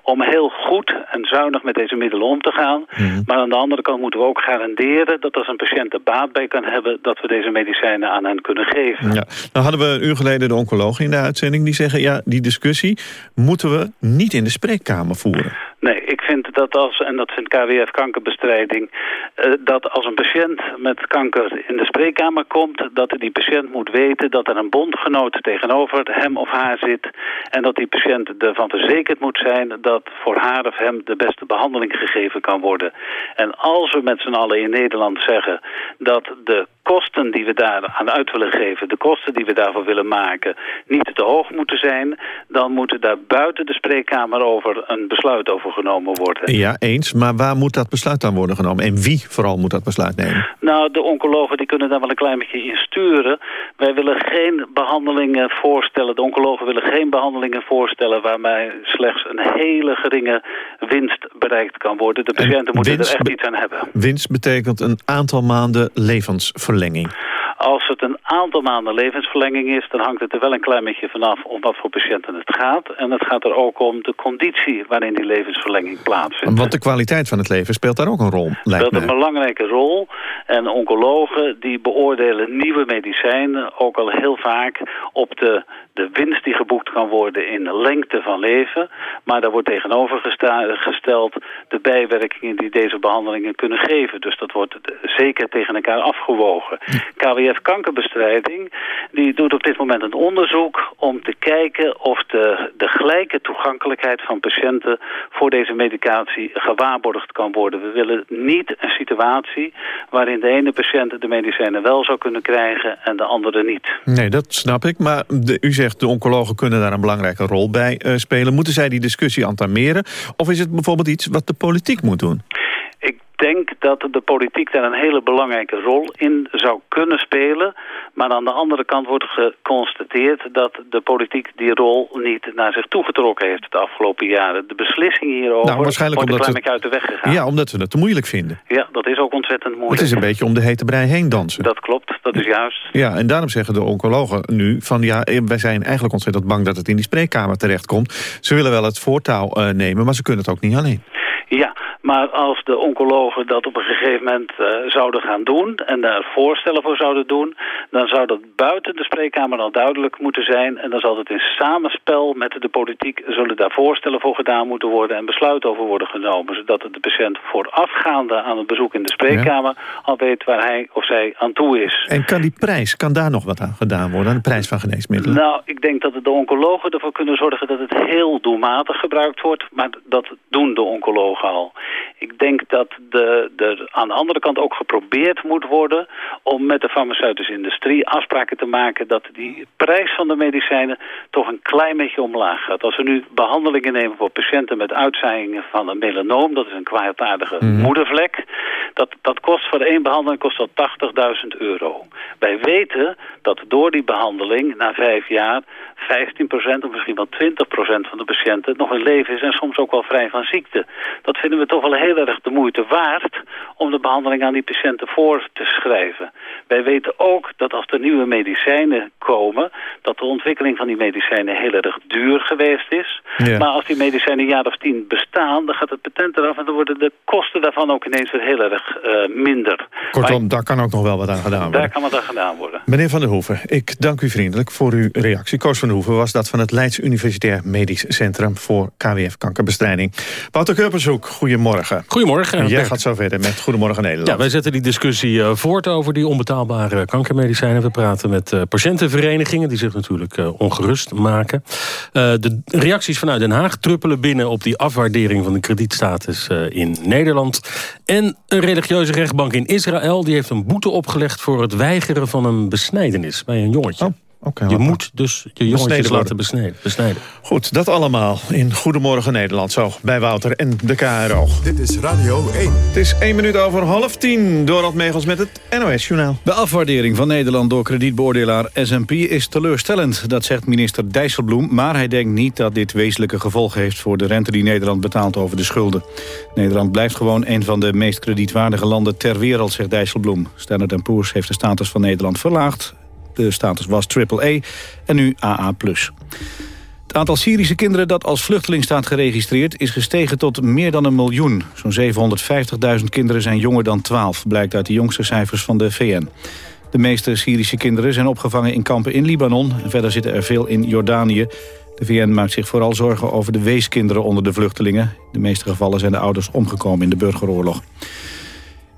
om heel goed en zuinig met deze middelen om te gaan. Mm. Maar aan de andere kant moeten we ook garanderen dat als een patiënt er baat bij kan hebben, dat we deze medicijnen aan hen kunnen geven.
Ja. Nou hadden we een uur geleden de oncologen in de uitzending die zeggen, ja, die discussie moeten we niet in de spreekkamer voeren.
Nee, ik vind dat als, en dat vindt KWF kankerbestrijding, uh, dat als een patiënt met kanker in de spreekkamer komt, dat die patiënt moet weten dat er een bondgenoot tegenover hem of haar zit en dat die patiënt ervan verzekerd moet zijn dat voor haar of hem de beste behandeling gegeven kan worden. En als we met z'n allen in Nederland zeggen dat de kosten die we daar aan uit willen geven, de kosten die we daarvoor willen maken, niet te hoog moeten zijn, dan moet daar buiten de spreekkamer over een besluit over genomen worden.
Ja, eens. Maar waar moet dat besluit dan worden genomen? En wie vooral moet dat besluit nemen?
Nou, de oncologen die kunnen daar wel een klein beetje in sturen. Wij willen geen behandelingen voorstellen, de oncologen willen geen behandelingen voorstellen waarmee slechts een hele geringe winst bereikt kan worden. De patiënten moeten er echt iets aan hebben.
Winst betekent een aantal maanden levensverlenging.
Als het een aantal maanden levensverlenging is, dan hangt het er wel een klein beetje vanaf om wat voor patiënten het gaat. En het gaat er ook om de conditie waarin die levensverlenging plaatsvindt.
Want de kwaliteit van het leven speelt daar ook een rol, lijkt
speelt een belangrijke rol. En oncologen die beoordelen nieuwe medicijnen ook al heel vaak op de, de winst die geboekt kan worden in de lengte van leven. Maar daar wordt tegenover gesteld de bijwerkingen die deze behandelingen kunnen geven. Dus dat wordt zeker tegen elkaar afgewogen. KWF Kankerbestrijding die doet op dit moment een onderzoek om te kijken of de, de gelijke toegankelijkheid van patiënten voor deze medicatie gewaarborgd kan worden. We willen niet een situatie waarin de ene patiënt de medicijnen wel zou kunnen krijgen en de andere niet.
Nee, dat snap ik. Maar de, u zegt de oncologen kunnen daar een belangrijke rol bij uh, spelen. Moeten zij die discussie antameren? Of is het bijvoorbeeld iets wat de politiek moet doen?
Denk dat de politiek daar een hele belangrijke rol in zou kunnen spelen. Maar aan de andere kant wordt geconstateerd dat de politiek die rol niet naar zich toegetrokken heeft de afgelopen jaren. De beslissing hierover
Nou, waarschijnlijk
wordt een
omdat
beetje uit de weg gegaan.
Ja, omdat we het te moeilijk vinden.
Ja, dat is ook ontzettend moeilijk.
Het is een beetje om de hete brei heen dansen.
Dat klopt, dat is juist.
Ja, en daarom zeggen de oncologen nu van... ja, wij zijn eigenlijk ontzettend bang dat het in die spreekkamer terechtkomt. Ze willen wel het voortouw eh, nemen, maar ze kunnen het ook niet alleen.
Ja, maar als de oncologen dat op een gegeven moment eh, zouden gaan doen... en daar voorstellen voor zouden doen... dan zou dat buiten de spreekkamer al duidelijk moeten zijn... en dan zal het in samenspel met de politiek... zullen daar voorstellen voor gedaan moeten worden... en besluiten over worden genomen... zodat de patiënt voorafgaande aan het bezoek in de spreekkamer... al weet waar hij of zij aan toe is.
En kan die prijs, kan daar nog wat aan gedaan worden? Aan de prijs van geneesmiddelen?
Nou, ik denk dat de oncologen ervoor kunnen zorgen dat het heel doelmatig gebruikt wordt. Maar dat doen de oncologen al. Ik denk dat de, de, aan de andere kant ook geprobeerd moet worden... om met de farmaceutische industrie afspraken te maken... dat die prijs van de medicijnen toch een klein beetje omlaag gaat. Als we nu behandelingen nemen voor patiënten met uitzaaiingen van een melanoom... dat is een kwaadaardige moedervlek... Dat, dat kost voor één behandeling kost dat 80.000 euro. Wij weten dat door die behandeling na vijf jaar 15% of misschien wel 20% van de patiënten nog in leven is en soms ook wel vrij van ziekte. Dat vinden we toch wel heel erg de moeite waard om de behandeling aan die patiënten voor te schrijven. Wij weten ook dat als er nieuwe medicijnen komen, dat de ontwikkeling van die medicijnen heel erg duur geweest is.
Ja.
Maar als die medicijnen een jaar of tien bestaan, dan gaat het patent eraf en dan worden de kosten daarvan ook ineens weer heel erg eh, minder.
Kortom, daar kan ook nog wel wat aan gedaan worden.
Daar kan wat aan gedaan worden.
Meneer Van der Hoeven, ik dank u vriendelijk voor uw reactie. Koos van der Hoeven was dat van het Leids Universitair Medisch Centrum voor KWF-kankerbestrijding. Wouter Kurpershoek, goedemorgen.
Goedemorgen.
En jij gaat zo verder met Goedemorgen Nederland.
Ja, wij zetten die discussie eh, voort over die onbetaalbare kankermedicijnen. We praten met eh, patiëntenverenigingen die zich natuurlijk eh, ongerust maken. De reacties vanuit Den Haag druppelen binnen op die afwaardering van de kredietstatus in Nederland. En een religieuze rechtbank in Israël die heeft een boete opgelegd voor het weigeren van een besnijdenis bij een jongetje. Je moet dus je jongetjes
Besneden
laten besnijden.
Goed, dat allemaal in Goedemorgen Nederland. Zo, bij Wouter en de KRO.
Dit is Radio 1.
Het is één minuut over half tien. Dorald Megels met het NOS-journaal.
De afwaardering van Nederland door kredietbeoordelaar S&P is teleurstellend. Dat zegt minister Dijsselbloem, maar hij denkt niet dat dit wezenlijke gevolgen heeft... voor de rente die Nederland betaalt over de schulden. Nederland blijft gewoon een van de meest kredietwaardige landen ter wereld, zegt Dijsselbloem. Standard Poor's heeft de status van Nederland verlaagd. De status was AAA en nu AA+. Het aantal Syrische kinderen dat als vluchteling staat geregistreerd... is gestegen tot meer dan een miljoen. Zo'n 750.000 kinderen zijn jonger dan 12... blijkt uit de jongste cijfers van de VN. De meeste Syrische kinderen zijn opgevangen in kampen in Libanon... verder zitten er veel in Jordanië. De VN maakt zich vooral zorgen over de weeskinderen onder de vluchtelingen. In de meeste gevallen zijn de ouders omgekomen in de burgeroorlog.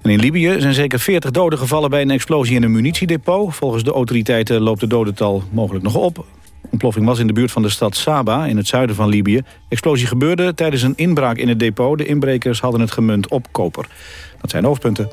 En in Libië zijn zeker 40 doden gevallen bij een explosie in een munitiedepot. Volgens de autoriteiten loopt het dodental mogelijk nog op. De ontploffing was in de buurt van de stad Saba in het zuiden van Libië. De explosie gebeurde tijdens een inbraak in het depot. De inbrekers hadden het gemunt op koper. Dat zijn de hoofdpunten.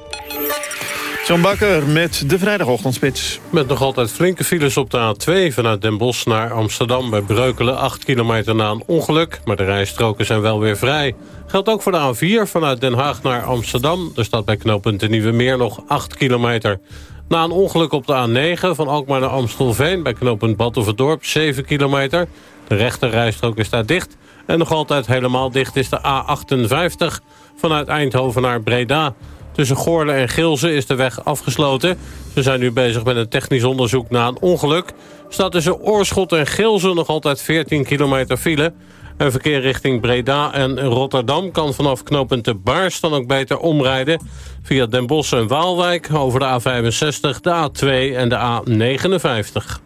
John Bakker met de vrijdagochtendspits.
Met nog altijd flinke files op de A2 vanuit Den Bosch naar Amsterdam... bij Breukelen, 8 kilometer na een ongeluk. Maar de rijstroken zijn wel weer vrij. Geldt ook voor de A4 vanuit Den Haag naar Amsterdam. Er staat bij knooppunt de Nieuwe Meer nog 8 kilometer. Na een ongeluk op de A9 van Alkmaar naar Amstelveen... bij knooppunt Batuverdorp, 7 kilometer. De rechter rijstrook is daar dicht. En nog altijd helemaal dicht is de A58 vanuit Eindhoven naar Breda... Tussen Goorle en Gilze is de weg afgesloten. Ze zijn nu bezig met een technisch onderzoek na een ongeluk. Staat tussen Oorschot en Gilze nog altijd 14 kilometer file. En verkeer richting Breda en Rotterdam kan vanaf knooppunt de Baars dan ook beter omrijden. Via Den Bosch en Waalwijk over de A65, de A2 en de A59.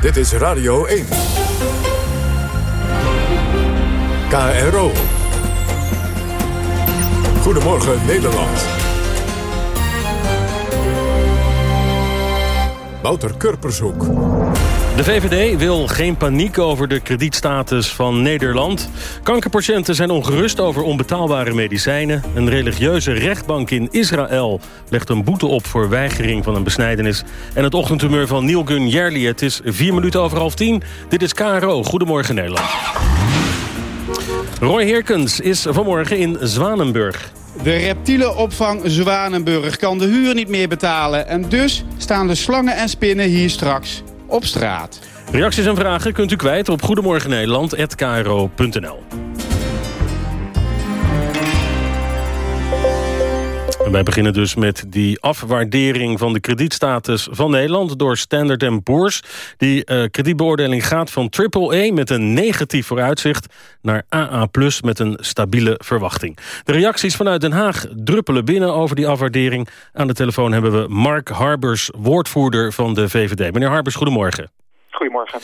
Dit is Radio 1. KRO. Goedemorgen Nederland. Wouter Kurpershoek.
De VVD wil geen paniek over de kredietstatus van Nederland. Kankerpatiënten zijn ongerust over onbetaalbare medicijnen. Een religieuze rechtbank in Israël legt een boete op... voor weigering van een besnijdenis. En het ochtendhumeur van Neil Gunn Jerli. Het is vier minuten over half tien. Dit is KRO. Goedemorgen Nederland. Roy Heerkens is vanmorgen in Zwanenburg.
De reptielenopvang Zwanenburg kan de huur niet meer betalen. En dus staan de slangen en spinnen hier straks op straat.
Reacties en vragen kunt u kwijt op goedemorgennederland.kro.nl. wij beginnen dus met die afwaardering van de kredietstatus van Nederland... door Standard Poor's. Die uh, kredietbeoordeling gaat van AAA met een negatief vooruitzicht... naar AA Plus met een stabiele verwachting. De reacties vanuit Den Haag druppelen binnen over die afwaardering. Aan de telefoon hebben we Mark Harbers, woordvoerder van de VVD. Meneer Harbers, goedemorgen.
Goedemorgen.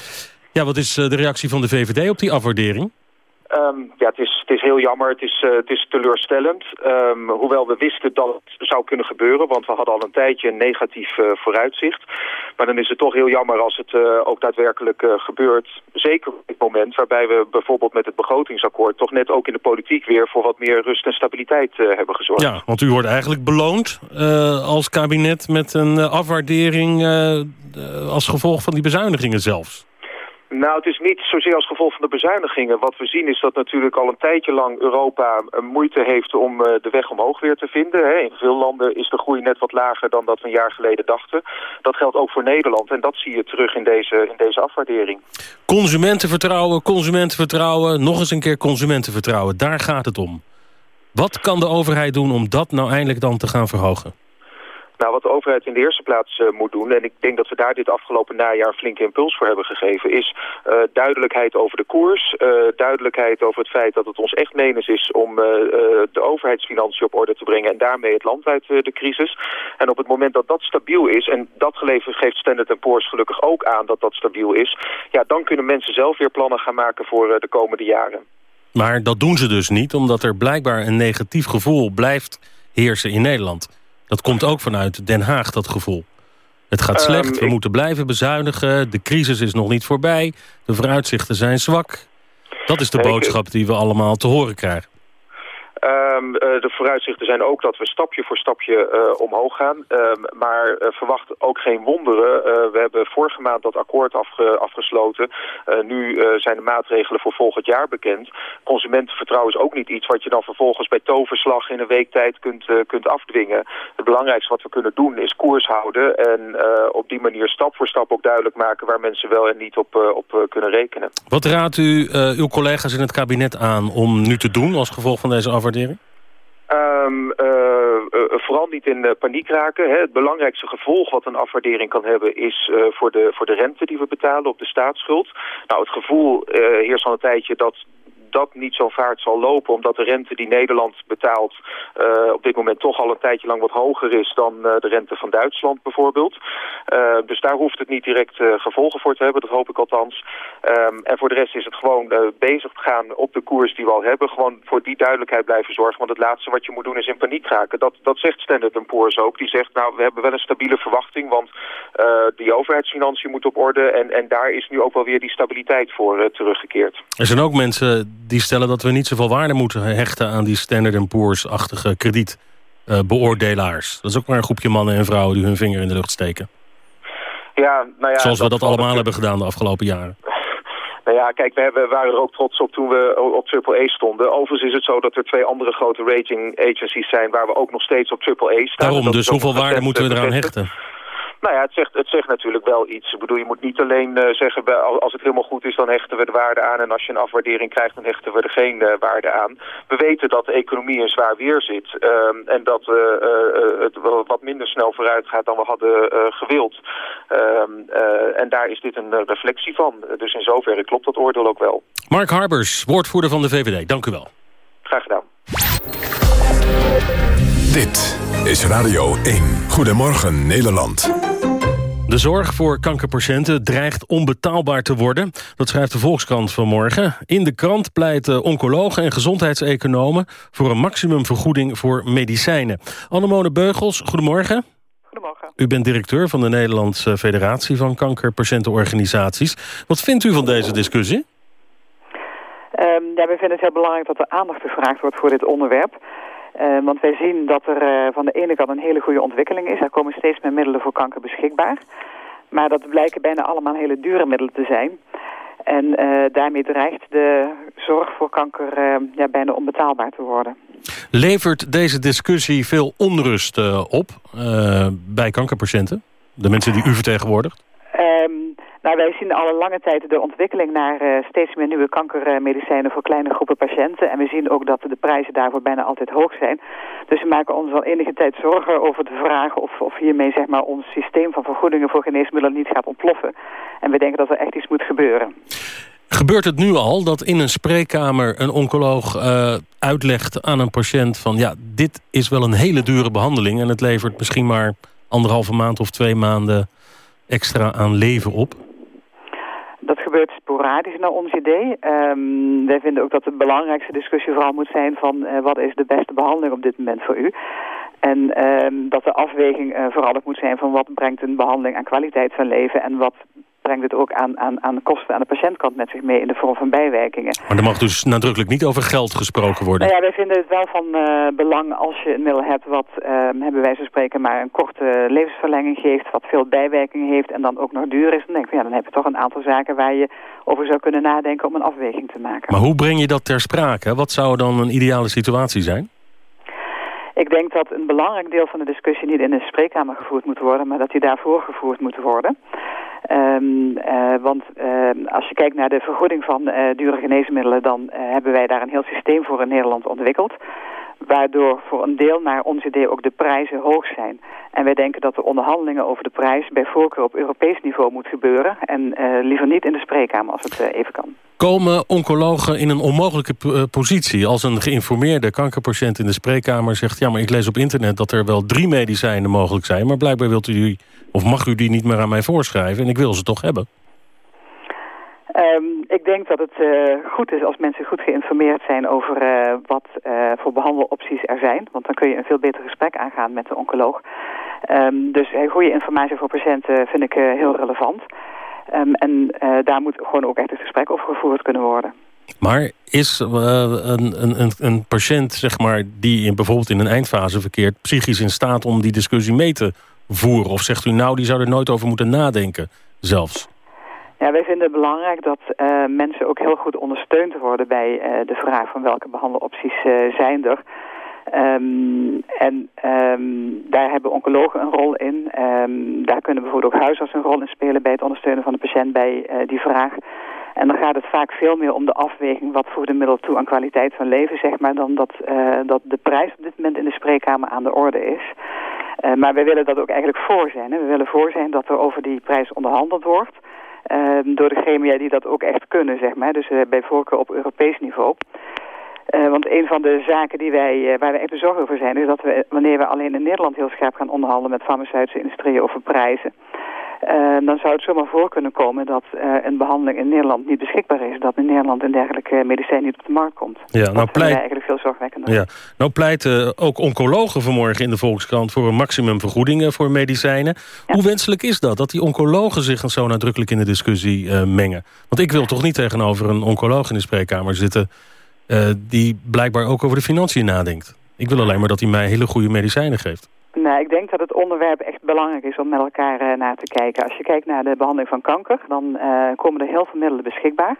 Ja, wat is eh, de reactie van de VVD op die afwaardering?
Um, ja, het is heel jammer, het is, uh, het is teleurstellend. Um, hoewel we wisten dat het zou kunnen gebeuren, want we hadden al een tijdje een negatief uh, vooruitzicht. Maar dan is het toch heel jammer als het uh, ook daadwerkelijk gebeurt. Zeker op dit moment waarbij we bijvoorbeeld met het begrotingsakkoord... toch net ook in de politiek weer voor wat meer rust en stabiliteit hebben gezorgd.
Ja, want u wordt eigenlijk beloond als kabinet met een afwaardering... als gevolg van die bezuinigingen zelfs.
Nou, het is niet zozeer als gevolg van de bezuinigingen. Wat we zien is dat natuurlijk al een tijdje lang Europa moeite heeft om uh, de weg omhoog weer te vinden. In veel landen is de groei net wat lager dan dat we een jaar geleden dachten. Dat geldt ook voor Nederland en dat zie je terug in deze, in deze afwaardering.
Consumentenvertrouwen, consumentenvertrouwen, nog eens een keer consumentenvertrouwen. Daar gaat het om. Wat kan de overheid doen om dat nou eindelijk dan te gaan verhogen?
Nou, wat de overheid in de eerste plaats uh, moet doen... en ik denk dat we daar dit afgelopen najaar flinke impuls voor hebben gegeven... is uh, duidelijkheid over de koers. Uh, duidelijkheid over het feit dat het ons echt menens is... om de overheidsfinanciën op orde te brengen... en daarmee het land uit de crisis. En op het moment dat dat stabiel is... en dat geleverd geeft Standard Poor's gelukkig ook aan dat dat stabiel is... ja, dan kunnen mensen zelf weer plannen gaan maken voor de komende jaren.
Maar dat doen ze dus niet, omdat er blijkbaar een negatief gevoel blijft heersen in Nederland... Dat komt ook vanuit Den Haag, dat gevoel. Het gaat slecht, um, we moeten blijven bezuinigen. De crisis is nog niet voorbij. De vooruitzichten zijn zwak. Dat is de boodschap die we allemaal te horen krijgen.
Um, uh, de vooruitzichten zijn ook dat we stapje voor stapje uh, omhoog gaan. Um, maar uh, verwacht ook geen wonderen. we hebben vorige maand dat akkoord afge afgesloten. nu zijn de maatregelen voor volgend jaar bekend. Consumentenvertrouwen is ook niet iets wat je dan vervolgens bij toverslag in een week tijd kunt, kunt afdwingen. Het belangrijkste wat we kunnen doen is koers houden. En op die manier stap voor stap ook duidelijk maken waar mensen wel en niet op, op kunnen rekenen.
Wat raadt u uw collega's in het kabinet aan om nu te doen als gevolg van deze afwaardering?
Um, uh, uh, vooral niet in uh, paniek raken. Hè. Het belangrijkste gevolg wat een afwaardering kan hebben... is voor, de, voor de rente die we betalen op de staatsschuld. Nou, het gevoel heerst al een tijdje dat dat niet zo vaart zal lopen... omdat de rente die Nederland betaalt uh, op dit moment toch al een tijdje lang wat hoger is... dan uh, de rente van Duitsland bijvoorbeeld. Uh, dus daar hoeft het niet direct gevolgen voor te hebben, dat hoop ik althans. Um, en voor de rest is het gewoon bezig te gaan op de koers die we al hebben. Gewoon voor die duidelijkheid blijven zorgen. Want het laatste wat je moet doen is in paniek raken. Dat, dat zegt Standard Poor's ook. Die zegt, nou, we hebben wel een stabiele verwachting... want die overheidsfinanciën moeten op orde... En, en daar is nu ook wel weer die stabiliteit voor teruggekeerd.
Er zijn ook mensen die stellen dat we niet zoveel waarde moeten hechten... aan die Standard Poor's-achtige kredietbeoordelaars. dat is ook maar een groepje mannen en vrouwen die hun vinger in de lucht steken.
Ja, nou ja,
Zoals we dat, allemaal hebben gedaan de afgelopen jaren. (laughs)
Nou ja, kijk, we hebben, waren er ook trots op toen we op AAA stonden. Overigens is het zo dat er twee andere grote rating agencies zijn... waar we ook nog steeds op AAA staan.
Daarom, dus hoeveel waarde moeten we eraan hechten?
Nou ja, het zegt, het zegt natuurlijk wel iets. Ik bedoel, je moet niet alleen uh, zeggen, als het helemaal goed is, dan hechten we de waarde aan. En als je een afwaardering krijgt, dan hechten we er geen uh, waarde aan. We weten dat de economie in zwaar weer zit. Um, en dat uh, het wat minder snel vooruit gaat dan we hadden gewild. Um, en daar is dit een reflectie van. Dus in zoverre klopt dat oordeel ook wel.
Mark Harbers, woordvoerder van de VVD. Dank u wel.
Graag gedaan.
Dit is Radio 1. Goedemorgen Nederland.
De zorg voor kankerpatiënten dreigt onbetaalbaar te worden. Dat schrijft de Volkskrant vanmorgen. In de krant pleiten oncologen en gezondheidseconomen... voor een maximumvergoeding voor medicijnen. Annemone Beugels, goedemorgen.
Goedemorgen.
U bent directeur van de Nederlandse Federatie van Kankerpatiëntenorganisaties. Wat vindt u van deze discussie?
Um, ja, we vinden het heel belangrijk dat er aandacht gevraagd wordt voor dit onderwerp. Uh, want wij zien dat er uh, van de ene kant een hele goede ontwikkeling is. Er komen steeds meer middelen voor kanker beschikbaar. Maar dat blijken bijna allemaal hele dure middelen te zijn. En uh, daarmee dreigt de zorg voor kanker ja, bijna onbetaalbaar te worden.
Levert deze discussie veel onrust op bij kankerpatiënten? De mensen die u vertegenwoordigt?
Nou, wij zien al lange tijd de ontwikkeling naar uh, steeds meer nieuwe kankermedicijnen voor kleine groepen patiënten. En we zien ook dat de prijzen daarvoor bijna altijd hoog zijn. Dus we maken ons al enige tijd zorgen over de vraag of, of hiermee zeg maar, ons systeem van vergoedingen voor geneesmiddelen niet gaat ontploffen. En we denken dat er echt iets moet gebeuren.
Gebeurt het nu al dat in een spreekkamer een oncoloog uh, uitlegt aan een patiënt van... ja, dit is wel een hele dure behandeling en het levert misschien maar anderhalve maand of twee maanden extra aan leven op?
Dat gebeurt sporadisch naar ons idee. Um, wij vinden ook dat de belangrijkste discussie vooral moet zijn van uh, wat is de beste behandeling op dit moment voor u. En um, dat de afweging uh, vooral ook moet zijn van wat brengt een behandeling aan kwaliteit van leven en wat brengt het ook aan, aan, aan de kosten aan de patiëntkant met zich mee in de vorm van bijwerkingen.
Maar er mag dus nadrukkelijk niet over geld gesproken worden?
Nou ja, wij vinden het wel van uh, belang als je een middel hebt wat, uh, hebben wij zo spreken, maar een korte levensverlenging geeft, wat veel bijwerkingen heeft en dan ook nog duur is. Dan denk ik, ja, dan heb je toch een aantal zaken waar je over zou kunnen nadenken om een afweging te maken.
Maar hoe breng je dat ter sprake? Wat zou dan een ideale situatie zijn?
Ik denk dat een belangrijk deel van de discussie niet in de spreekkamer gevoerd moet worden, maar dat die daarvoor gevoerd moet worden. Um, uh, want uh, als je kijkt naar de vergoeding van uh, dure geneesmiddelen... dan hebben wij daar een heel systeem voor in Nederland ontwikkeld. Waardoor voor een deel naar ons idee ook de prijzen hoog zijn. En wij denken dat de onderhandelingen over de prijs... bij voorkeur op Europees niveau moet gebeuren. En liever niet in de spreekkamer als het even kan.
Komen oncologen in een onmogelijke positie... als een geïnformeerde kankerpatiënt in de spreekkamer zegt... ja, maar ik lees op internet dat er wel drie medicijnen mogelijk zijn... maar blijkbaar wilt u of mag u die niet meer aan mij voorschrijven en ik wil ze toch hebben?
Um, ik denk dat het uh, goed is als mensen goed geïnformeerd zijn over uh, wat uh, voor behandelopties er zijn. Want dan kun je een veel beter gesprek aangaan met de oncoloog. Um, dus goede informatie voor patiënten vind ik heel relevant. Um, en daar moet gewoon ook echt het gesprek over gevoerd kunnen worden.
Maar is een, een, een patiënt zeg maar, die in, bijvoorbeeld in een eindfase verkeert... psychisch in staat om die discussie mee te voeren? Of zegt u nou, die zou er nooit over moeten nadenken zelfs?
Ja, wij vinden het belangrijk dat uh, mensen ook heel goed ondersteund worden bij uh, de vraag van welke behandelopties uh, zijn er. Um, en um, daar hebben oncologen een rol in. Um, daar kunnen bijvoorbeeld ook huisartsen een rol in spelen bij het ondersteunen van de patiënt bij die vraag. En dan gaat het vaak veel meer om de afweging wat voegt een middel toe aan kwaliteit van leven, zeg maar, dan dat, dat de prijs op dit moment in de spreekkamer aan de orde is. Uh, maar wij willen dat ook eigenlijk voor zijn. Hè. We willen voor zijn dat er over die prijs onderhandeld wordt. Uh, door de gremia die dat ook echt kunnen, zeg maar. Dus uh, bij voorkeur op Europees niveau. want een van de zaken die wij, waar we echt bezorgd over zijn... is dat we, wanneer we alleen in Nederland heel scherp gaan onderhandelen... met farmaceutische industrieën over prijzen... Uh, dan zou het zomaar voor kunnen komen dat uh, een behandeling in Nederland niet beschikbaar is. Dat in Nederland een dergelijke medicijn niet op de markt komt.
Ja, nou
dat
pleit...
eigenlijk veel zorgwekkender.
Ja. Nou pleiten ook oncologen vanmorgen in de Volkskrant voor een maximumvergoeding voor medicijnen. Ja. Hoe wenselijk is dat, dat die oncologen zich zo nadrukkelijk in de discussie uh, mengen? Want ik wil toch niet tegenover een oncoloog in de spreekkamer zitten... die blijkbaar ook over de financiën nadenkt. Ik wil alleen maar dat hij mij hele goede medicijnen geeft.
Nou, ik denk dat het onderwerp echt belangrijk is om met elkaar uh, naar te kijken. Als je kijkt naar de behandeling van kanker, dan uh, komen er heel veel middelen beschikbaar.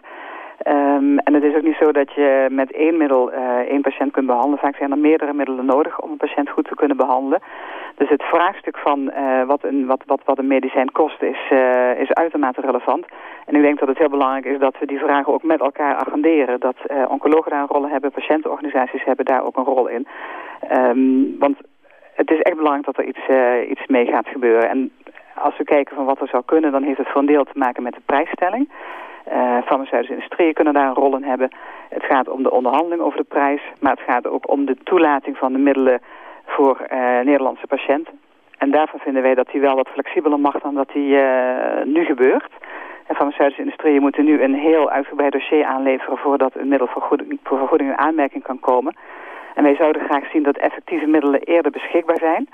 Um, en het is ook niet zo dat je met één middel uh, één patiënt kunt behandelen. Vaak zijn er meerdere middelen nodig om een patiënt goed te kunnen behandelen. Dus het vraagstuk van wat, een, wat, wat, wat een medicijn kost is, is uitermate relevant. En ik denk dat het heel belangrijk is dat we die vragen ook met elkaar agenderen. Dat oncologen daar een rol hebben, patiëntenorganisaties hebben daar ook een rol in. Um, want het is echt belangrijk dat er iets, uh, iets mee gaat gebeuren. En als we kijken van wat er zou kunnen, dan heeft het voor een deel te maken met de prijsstelling. Uh, farmaceutische industrieën kunnen daar een rol in hebben. Het gaat om de onderhandeling over de prijs, maar het gaat ook om de toelating van de middelen voor uh, Nederlandse patiënten. En daarvan vinden wij dat die wel wat flexibeler mag dan dat die nu gebeurt. De farmaceutische industrieën moeten nu een heel uitgebreid dossier aanleveren voordat een middel voor vergoeding in aanmerking kan komen. En wij zouden graag zien dat effectieve middelen eerder beschikbaar zijn.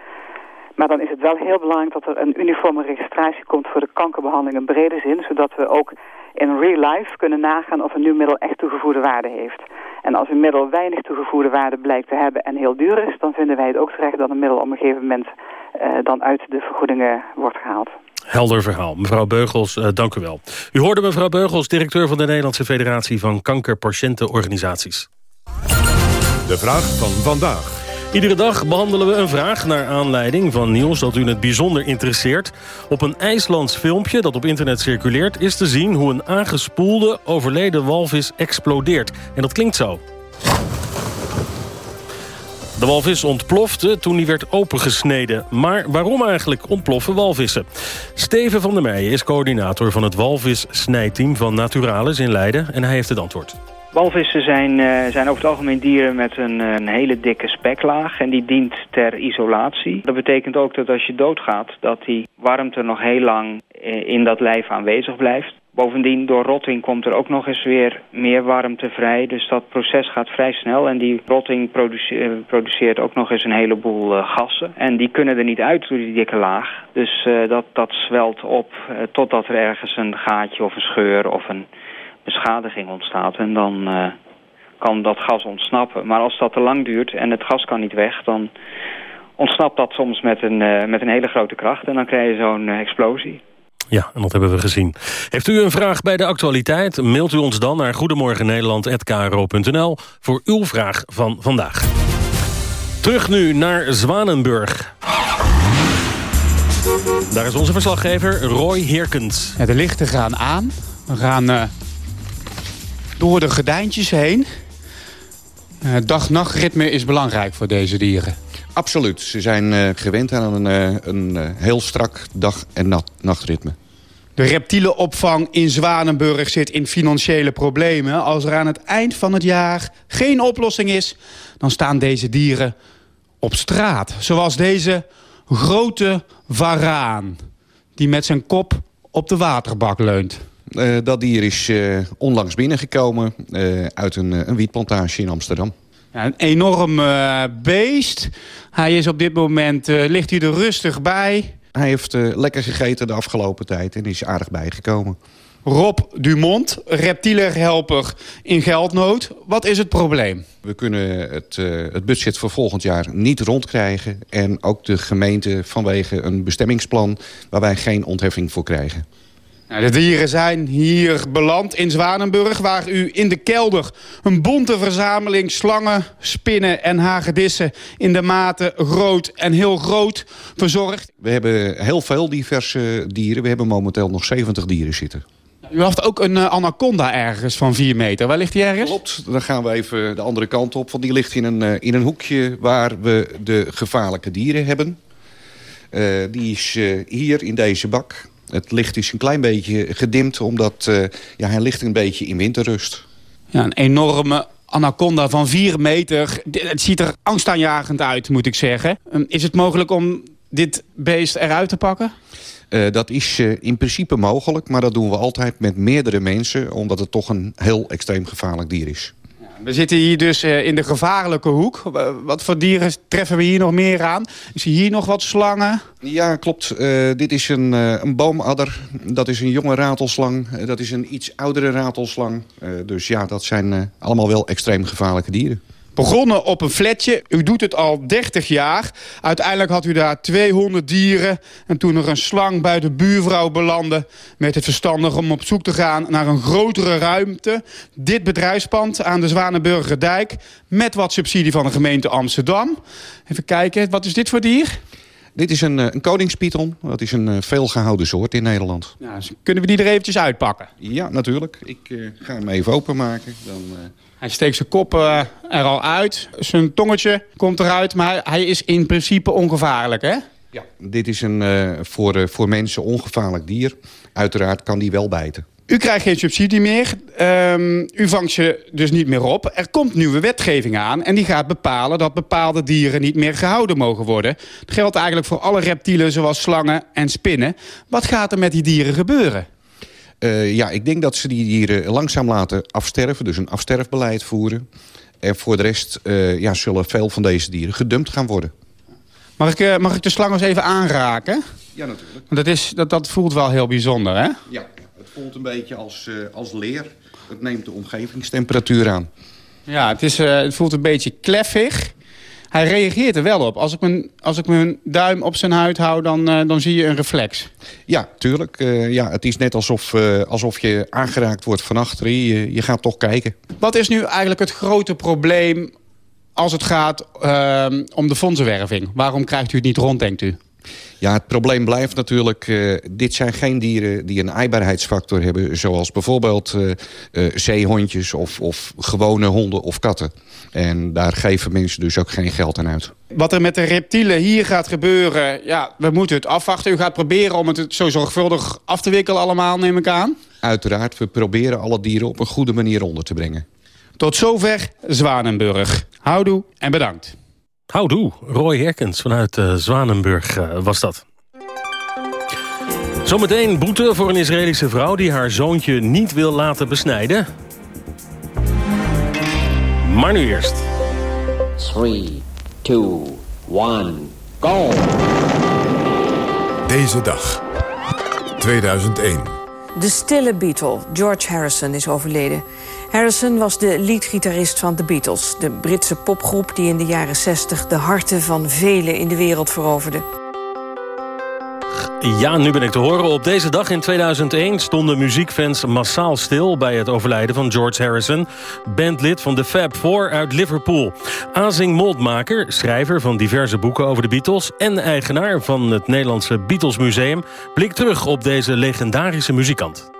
Maar dan is het wel heel belangrijk dat er een uniforme registratie komt voor de kankerbehandeling in brede zin. Zodat we ook in real life kunnen nagaan of een nieuw middel echt toegevoegde waarde heeft. En als een middel weinig toegevoegde waarde blijkt te hebben en heel duur is... dan vinden wij het ook terecht dat een middel op een gegeven moment uh, dan uit de vergoedingen wordt gehaald.
Helder verhaal. Mevrouw Beugels, uh, dank u wel. U hoorde mevrouw Beugels, directeur van de Nederlandse Federatie van Kankerpatiëntenorganisaties.
De vraag van vandaag.
Iedere dag behandelen we een vraag naar aanleiding van nieuws dat u het bijzonder interesseert. Op een IJslands filmpje dat op internet circuleert is te zien hoe een aangespoelde overleden walvis explodeert. En dat klinkt zo. De walvis ontplofte toen die werd opengesneden. Maar waarom eigenlijk ontploffen walvissen? Steven van der Meijen is coördinator van het walvis-snijteam van Naturalis in Leiden. En hij heeft het antwoord.
Walvissen zijn, uh, zijn over het algemeen dieren met een, een, hele dikke speklaag en die dient ter isolatie. Dat betekent ook dat als je doodgaat dat die warmte nog heel lang eh, in dat lijf aanwezig blijft. Bovendien, door rotting komt er ook nog eens weer meer warmte vrij. Dus dat proces gaat vrij snel. En die rotting produceert, ook nog eens een heleboel gassen. En die kunnen er niet uit door die dikke laag. Dus dat, dat zwelt op uh, totdat er ergens een gaatje of een scheur of een beschadiging ontstaat. En dan kan dat gas ontsnappen. Maar als dat te lang duurt en het gas kan niet weg... dan ontsnapt dat soms met een, met een hele grote kracht. En dan krijg je zo'n explosie.
Ja, en dat hebben we gezien. Heeft u een vraag bij de actualiteit? Mailt u ons dan naar goedemorgennederland.kro.nl voor uw vraag van vandaag. Terug nu naar Zwanenburg. Daar is onze verslaggever Roy Heerkens.
Ja, de lichten gaan aan. We gaan uh, door de gordijntjes heen. Uh, Dag-nachtritme is belangrijk voor deze dieren.
Absoluut. Ze zijn uh, gewend aan een, een uh, heel strak dag- en nat nachtritme.
De reptielenopvang in Zwanenburg zit in financiële problemen. Als er aan het eind van het jaar geen oplossing is... dan staan deze dieren op straat. Zoals deze grote varaan... die met zijn kop op de waterbak leunt.
Uh, dat dier is onlangs binnengekomen uit een, een wietplantage in Amsterdam.
Ja, een enorm beest. Hij is op dit moment, ligt hij er rustig bij.
Hij heeft lekker gegeten de afgelopen tijd en is aardig bijgekomen.
Rob Dumont, reptielerhelper in geldnood. Wat is het probleem?
We kunnen het, het budget voor volgend jaar niet rondkrijgen. En ook de gemeente vanwege een bestemmingsplan waar wij geen ontheffing voor krijgen.
Nou, de dieren zijn hier beland in Zwanenburg... waar u in de kelder een bonte verzameling slangen, spinnen en hagedissen... in de mate groot en heel groot verzorgt.
We hebben heel veel diverse dieren. We hebben momenteel nog 70 dieren zitten.
U heeft ook een uh, anaconda ergens van 4 meter. Waar ligt die ergens?
Klopt, dan gaan we even de andere kant op. Want die ligt in een, uh, in een hoekje waar we de gevaarlijke dieren hebben. Uh, die is hier in deze bak... Het licht is een klein beetje gedimd, omdat uh, ja, hij ligt een beetje in winterrust.
Ja, een enorme anaconda van 4 meter. Het ziet er angstaanjagend uit, moet ik zeggen. Is het mogelijk om dit beest eruit te pakken?
Uh, dat is uh, in principe mogelijk, maar dat doen we altijd met meerdere mensen... omdat het toch een heel extreem gevaarlijk dier is.
We zitten hier dus uh, in de gevaarlijke hoek. Wat voor dieren treffen we hier nog meer aan? Is hier nog wat slangen?
Ja, klopt. Uh, dit is een, uh, een boomadder. Dat is een jonge ratelslang. dat is een iets oudere ratelslang. dus ja, dat zijn allemaal wel extreem gevaarlijke dieren.
Begonnen op een flatje. U doet het al 30 jaar. Uiteindelijk had u daar 200 dieren. En toen er een slang bij de buurvrouw belandde... werd het verstandig om op zoek te gaan naar een grotere ruimte. Dit bedrijfspand aan de Zwanenburgerdijk... met wat subsidie van de gemeente Amsterdam. Even kijken, wat is dit voor dier?
Dit is een, een koningspython. Dat is een veelgehouden soort in Nederland.
Ja, dus kunnen we die er eventjes uitpakken?
Ja, natuurlijk. Ik uh, ga hem even openmaken. Dan, uh...
Hij steekt zijn kop uh, er al uit. Zijn tongetje komt eruit. Maar hij is in principe ongevaarlijk, hè?
Ja, dit is een voor, voor mensen ongevaarlijk dier. Uiteraard kan die wel bijten.
U krijgt geen subsidie meer. Um, u vangt ze dus niet meer op. Er komt nieuwe wetgeving aan. En die gaat bepalen dat bepaalde dieren niet meer gehouden mogen worden. Dat geldt eigenlijk voor alle reptielen zoals slangen en spinnen. Wat gaat er met die dieren gebeuren?
Uh, ja, ik denk dat ze die dieren langzaam laten afsterven. Dus een afsterfbeleid voeren. En voor de rest uh, ja, zullen veel van deze dieren gedumpt gaan worden.
Mag ik, mag ik de slang eens even aanraken?
Ja, natuurlijk.
Want dat, is, dat, dat voelt wel heel bijzonder, hè?
Ja. Het voelt een beetje als, als leer. Het neemt de omgevingstemperatuur aan.
Ja, het, is, het voelt een beetje kleffig. Hij reageert er wel op. Als ik mijn, als ik mijn duim op zijn huid hou, dan, uh, dan zie je een reflex.
Ja, tuurlijk. Uh, ja, het is net alsof, uh, alsof je aangeraakt wordt van achteren. Je, je gaat toch kijken.
Wat is nu eigenlijk het grote probleem als het gaat om de fondsenwerving? Waarom krijgt u het niet rond, denkt u?
Ja, het probleem blijft natuurlijk... Uh, dit zijn geen dieren die een eibaarheidsfactor hebben... zoals bijvoorbeeld uh, uh, zeehondjes of, of gewone honden of katten. En daar geven mensen dus ook geen geld aan uit.
Wat er met de reptielen hier gaat gebeuren... ja, we moeten het afwachten. U gaat proberen om het zo zorgvuldig af te wikkelen allemaal, neem ik aan?
Uiteraard, we proberen alle dieren op een goede manier onder te brengen.
Tot zover Zwanenburg. Houdoe en bedankt.
Houdoe, Roy Herkens vanuit uh, Zwanenburg uh, was dat. Zometeen boete voor een Israëlische vrouw... die haar zoontje niet wil laten besnijden. Maar nu eerst.
3, 2, 1, go!
Deze dag, 2001.
De stille Beatle, George Harrison, is overleden. Harrison was de leadgitarist van The Beatles... de Britse popgroep die in de jaren 60 de harten van velen in de wereld veroverde.
Ja, nu ben ik te horen. Op deze dag in 2001 stonden muziekfans massaal stil... bij het overlijden van George Harrison, bandlid van de Fab Four uit Liverpool. Azing Moldmaker, schrijver van diverse boeken over de Beatles... en eigenaar van het Nederlandse Beatles Museum... blikt terug op deze legendarische muzikant.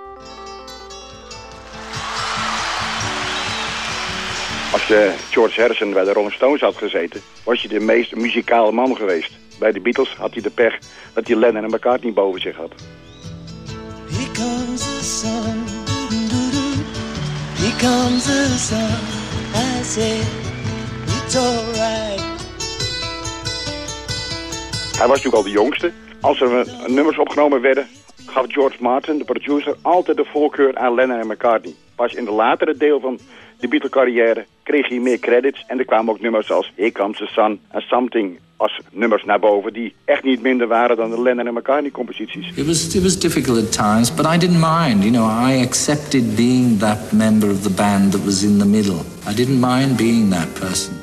Als uh, George Harrison bij de Rolling Stones had gezeten... was hij de meest muzikale man geweest. Bij de Beatles had hij de pech dat hij Lennon en McCartney boven zich had. Here comes the sun, Here comes the sun, I say, it's alright. Hij was natuurlijk al de jongste. Als er nummers opgenomen werden, gaf George Martin, de producer, altijd de voorkeur aan Lennon en McCartney. Pas in de latere deel van de Beatle-carrière kreeg hij meer credits. En er kwamen ook nummers als Here Comes the Sun en Something als nummers naar boven... die echt niet minder waren dan de Lennon en McCartney-composities.
It was, it was difficult at times, but I didn't mind. You know, I accepted being that member of the band that was in the middle. I didn't mind being that person.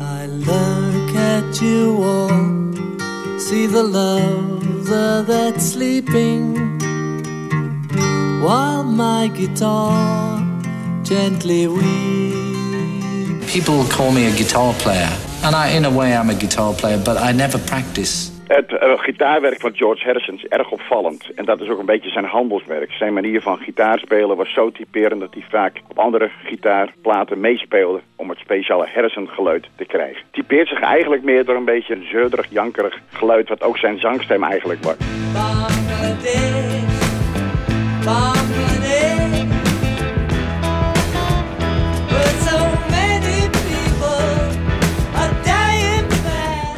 I look at you all, see the love that's sleeping... while my guitar gently weeps.
People call me a guitar player. And I, in a way I'm a guitar player, but I never practice.
Het uh, gitaarwerk van George Harrison is erg opvallend. En dat is ook een beetje zijn handelsmerk. Zijn manier van gitaarspelen was zo typerend dat hij vaak op andere gitaarplaten meespeelde om het speciale Harrison-geluid te krijgen. Typeert zich eigenlijk meer door een beetje een zeuderig, jankerig geluid wat ook zijn zangstem eigenlijk was. Bangladesh.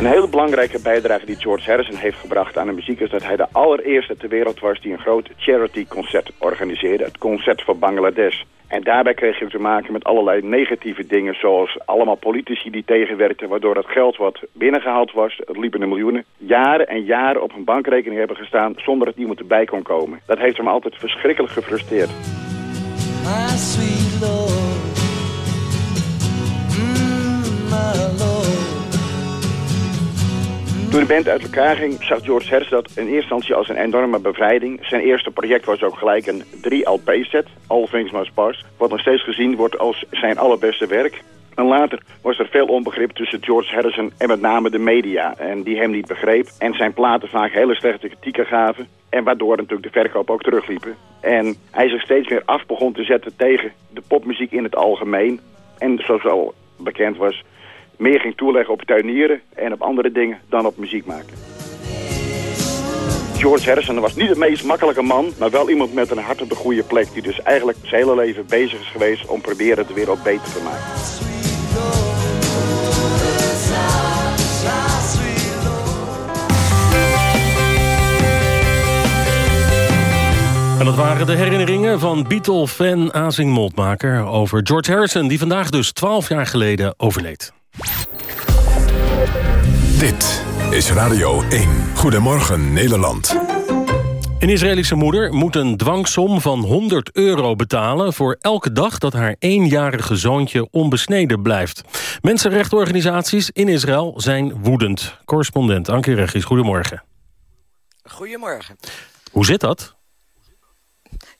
Een hele belangrijke bijdrage die George Harrison heeft gebracht aan de muziek... is dat hij de allereerste ter wereld was die een groot charity-concert organiseerde. Het Concert voor Bangladesh. En daarbij kreeg je te maken met allerlei negatieve dingen... zoals allemaal politici die tegenwerkten... waardoor het geld wat binnengehaald was, het liep in de miljoenen... jaren en jaren op een bankrekening hebben gestaan... zonder dat iemand erbij kon komen. Dat heeft hem altijd verschrikkelijk gefrustreerd. Toen de band uit elkaar ging, zag George Harrison dat in eerste instantie als een enorme bevrijding. Zijn eerste project was ook gelijk een 3-LP-set, All Things Must Pass, wat nog steeds gezien wordt als zijn allerbeste werk. En later was er veel onbegrip tussen George Harrison en met name de media. En die hem niet begreep. En zijn platen vaak hele slechte kritieken gaven. En waardoor natuurlijk de verkoop ook terugliepen. En hij zich steeds meer af begon te zetten tegen de popmuziek in het algemeen. En zoals al bekend was, meer ging toeleggen op tuinieren en op andere dingen dan op muziek maken. George Harrison was niet de meest makkelijke man, maar wel iemand met een hart op de goede plek... die dus eigenlijk zijn hele leven bezig is geweest om proberen de wereld beter te maken.
En dat waren de herinneringen van Beatle-fan Azing Moldmaker... over George Harrison, die vandaag dus 12 jaar geleden overleed.
Dit is Radio 1. Goedemorgen Nederland.
Een Israëlische moeder moet een dwangsom van 100 euro betalen... voor elke dag dat haar eenjarige zoontje onbesneden blijft. Mensenrechtenorganisaties in Israël zijn woedend. Correspondent Anke Regis, goedemorgen.
Goedemorgen.
Hoe zit dat?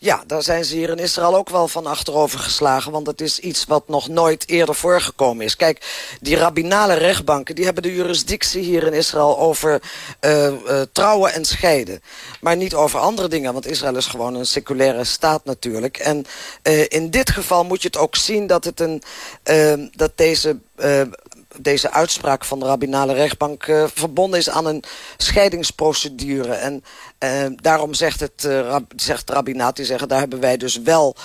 Ja, daar zijn ze hier in Israël ook wel van achterover geslagen. Want het is iets wat nog nooit eerder voorgekomen is. Kijk, die rabbinale rechtbanken... die hebben de jurisdictie hier in Israël over uh, uh, trouwen en scheiden. Maar niet over andere dingen. Want Israël is gewoon een seculaire staat natuurlijk. En uh, in dit geval moet je het ook zien dat, het een, dat deze deze uitspraak van de rabbinale rechtbank uh, verbonden is aan een scheidingsprocedure. En uh, daarom zegt, het, uh, zegt de rabbinaat, die zeggen, daar hebben wij dus wel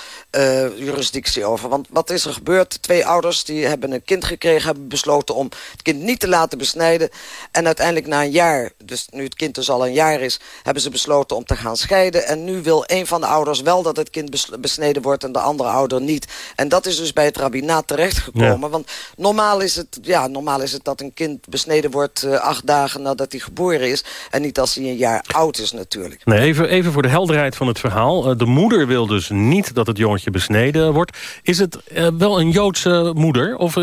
jurisdictie over. Want wat is er gebeurd? Twee ouders die hebben een kind gekregen, hebben besloten om het kind niet te laten besnijden. En uiteindelijk na een jaar, dus nu het kind dus al een jaar is, hebben ze besloten om te gaan scheiden. En nu wil een van de ouders wel dat het kind besneden wordt en de andere ouder niet. En dat is dus bij het rabbinaat terechtgekomen. Ja. Want normaal is het... Ja, normaal is het dat een kind besneden wordt uh, acht dagen nadat hij geboren is. En niet als hij een jaar oud is natuurlijk.
Nee, even, voor de helderheid van het verhaal. Uh, de moeder wil dus niet dat het jongetje besneden wordt. Is het uh, wel een Joodse moeder? Of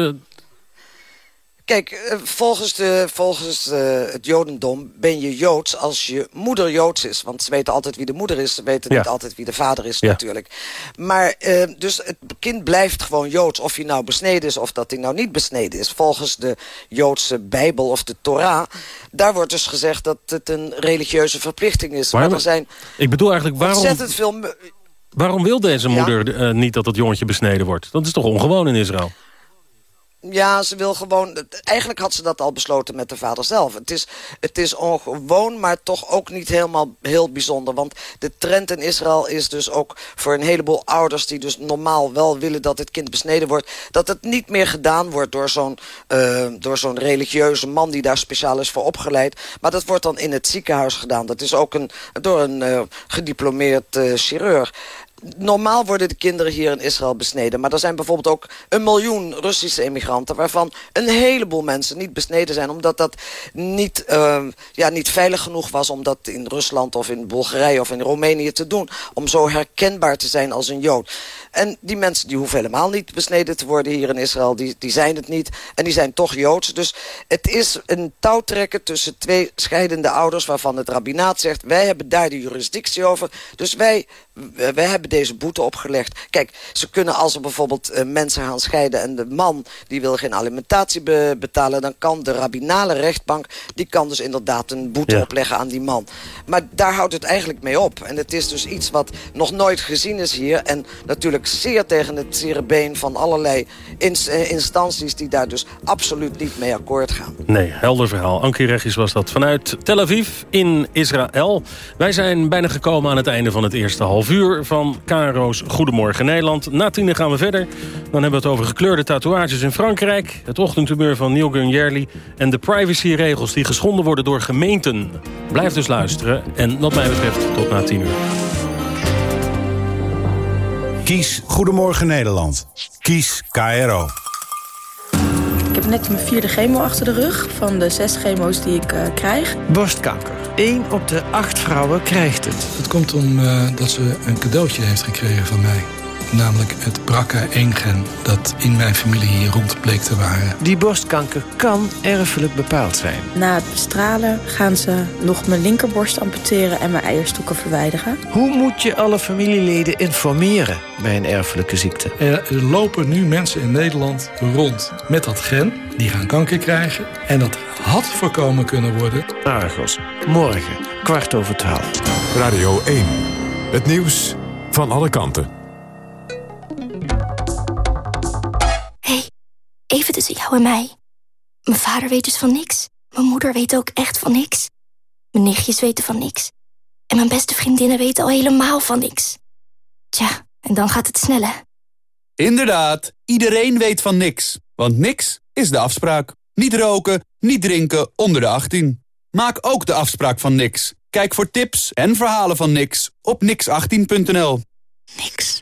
Kijk, eh, volgens, de, volgens uh, het jodendom ben je Joods als je moeder Joods is. Want ze weten altijd wie de moeder is. Ze weten ja. niet altijd wie de vader is ja. natuurlijk. Maar uh, dus het kind blijft gewoon Joods. Of hij nou besneden is of dat hij nou niet besneden is. Volgens de Joodse Bijbel of de Torah. Daar wordt dus gezegd dat het een religieuze verplichting is.
Maar,
maar er zijn
ik bedoel eigenlijk waarom...
ontzettend veel...
Waarom wil deze moeder ja? niet dat het jongetje besneden wordt? Dat is toch ongewoon in Israël?
Ja, ze wil gewoon... Eigenlijk had ze dat al besloten met de vader zelf. Het is, het is ongewoon, maar toch ook niet helemaal heel bijzonder. Want de trend in Israël is dus ook voor een heleboel ouders... die dus normaal wel willen dat het kind besneden wordt... dat het niet meer gedaan wordt door zo'n uh, door zo'n religieuze man... die daar speciaal is voor opgeleid. Maar dat wordt dan in het ziekenhuis gedaan. Dat is ook een, door een uh, gediplomeerd uh, chirurg normaal worden de kinderen hier in Israël besneden. Maar er zijn bijvoorbeeld ook een miljoen Russische emigranten... waarvan een heleboel mensen niet besneden zijn... omdat dat niet, uh, ja, niet veilig genoeg was om dat in Rusland of in Bulgarije of in Roemenië te doen. Om zo herkenbaar te zijn als een Jood. En die mensen die hoeven helemaal niet besneden te worden hier in Israël. Die, die zijn het niet. En die zijn toch Joods. Dus het is een touwtrekken tussen twee scheidende ouders... waarvan het rabbinaat zegt, wij hebben daar de jurisdictie over. Dus wij, wij hebben deze boete opgelegd. Kijk, ze kunnen als er bijvoorbeeld uh, mensen gaan scheiden... en de man die wil geen alimentatie be betalen... dan kan de rabbinale rechtbank... die kan dus inderdaad een boete ja. opleggen aan die man. Maar daar houdt het eigenlijk mee op. En het is dus iets wat nog nooit gezien is hier. En natuurlijk zeer tegen het zere been van allerlei ins instanties... die daar dus absoluut niet mee akkoord gaan.
Nee, helder verhaal. Ankie Regis was dat vanuit Tel Aviv in Israël. Wij zijn bijna gekomen aan het einde van het eerste half uur... van Karo's Goedemorgen Nederland. Na tienen gaan we verder. Dan hebben we het over gekleurde tatoeages in Frankrijk... het ochtendtumeur van Neil Gunjerli... en de privacyregels die geschonden worden door gemeenten. Blijf dus luisteren en wat mij betreft tot na tien uur.
Kies Goedemorgen Nederland. Kies KRO.
Ik heb net mijn vierde chemo achter de rug van de zes chemo's die ik uh, krijg.
Borstkanker. 1 op de acht vrouwen krijgt het.
Het komt omdat uh, ze een cadeautje heeft gekregen van mij. Namelijk het BRCA1-gen dat in mijn familie hier rond bleek te waren.
Die borstkanker kan erfelijk bepaald zijn.
Na het bestralen gaan ze nog mijn linkerborst amputeren en mijn eierstokken verwijderen.
Hoe moet je alle familieleden informeren bij een erfelijke ziekte?
Er lopen nu mensen in Nederland rond met dat gen. Die gaan kanker krijgen. En dat had voorkomen kunnen worden.
Argos, morgen, kwart over twaalf.
Radio 1, het nieuws van alle kanten.
Even tussen jou en mij. Mijn vader weet dus van niks. Mijn moeder weet ook echt van niks. Mijn nichtjes weten van niks. En mijn beste vriendinnen weten al helemaal van niks. Tja, en dan gaat het sneller.
Inderdaad, iedereen weet van niks. Want niks is de afspraak. Niet roken, niet drinken onder de 18. Maak ook de afspraak van niks. Kijk voor tips en verhalen van niks op nix18.nl.
Niks.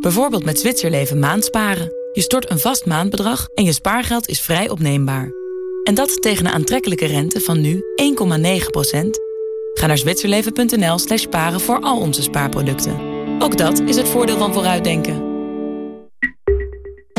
Bijvoorbeeld met Zwitserleven maandsparen. Je stort een vast maandbedrag en je spaargeld is vrij opneembaar. En dat tegen een aantrekkelijke rente van nu 1,9%. Ga naar zwitserleven.nl slash sparen voor al onze spaarproducten. Ook dat is het voordeel van vooruitdenken.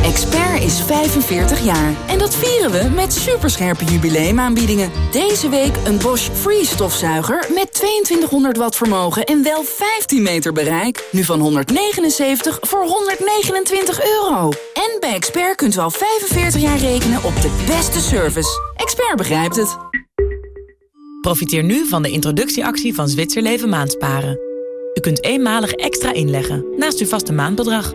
Expert is 45 jaar. En dat vieren we met superscherpe jubileumaanbiedingen. Deze week een Bosch Freeze stofzuiger met 2200 watt vermogen en wel 15 meter bereik. Nu van 179 voor 129 euro. En bij Expert kunt u al 45 jaar rekenen op de beste service. Expert begrijpt het.
Profiteer nu van de introductieactie van Zwitserleven Maandsparen. U kunt eenmalig extra inleggen naast uw vaste maandbedrag.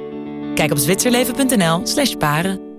Kijk op zwitserleven.nl slash paren.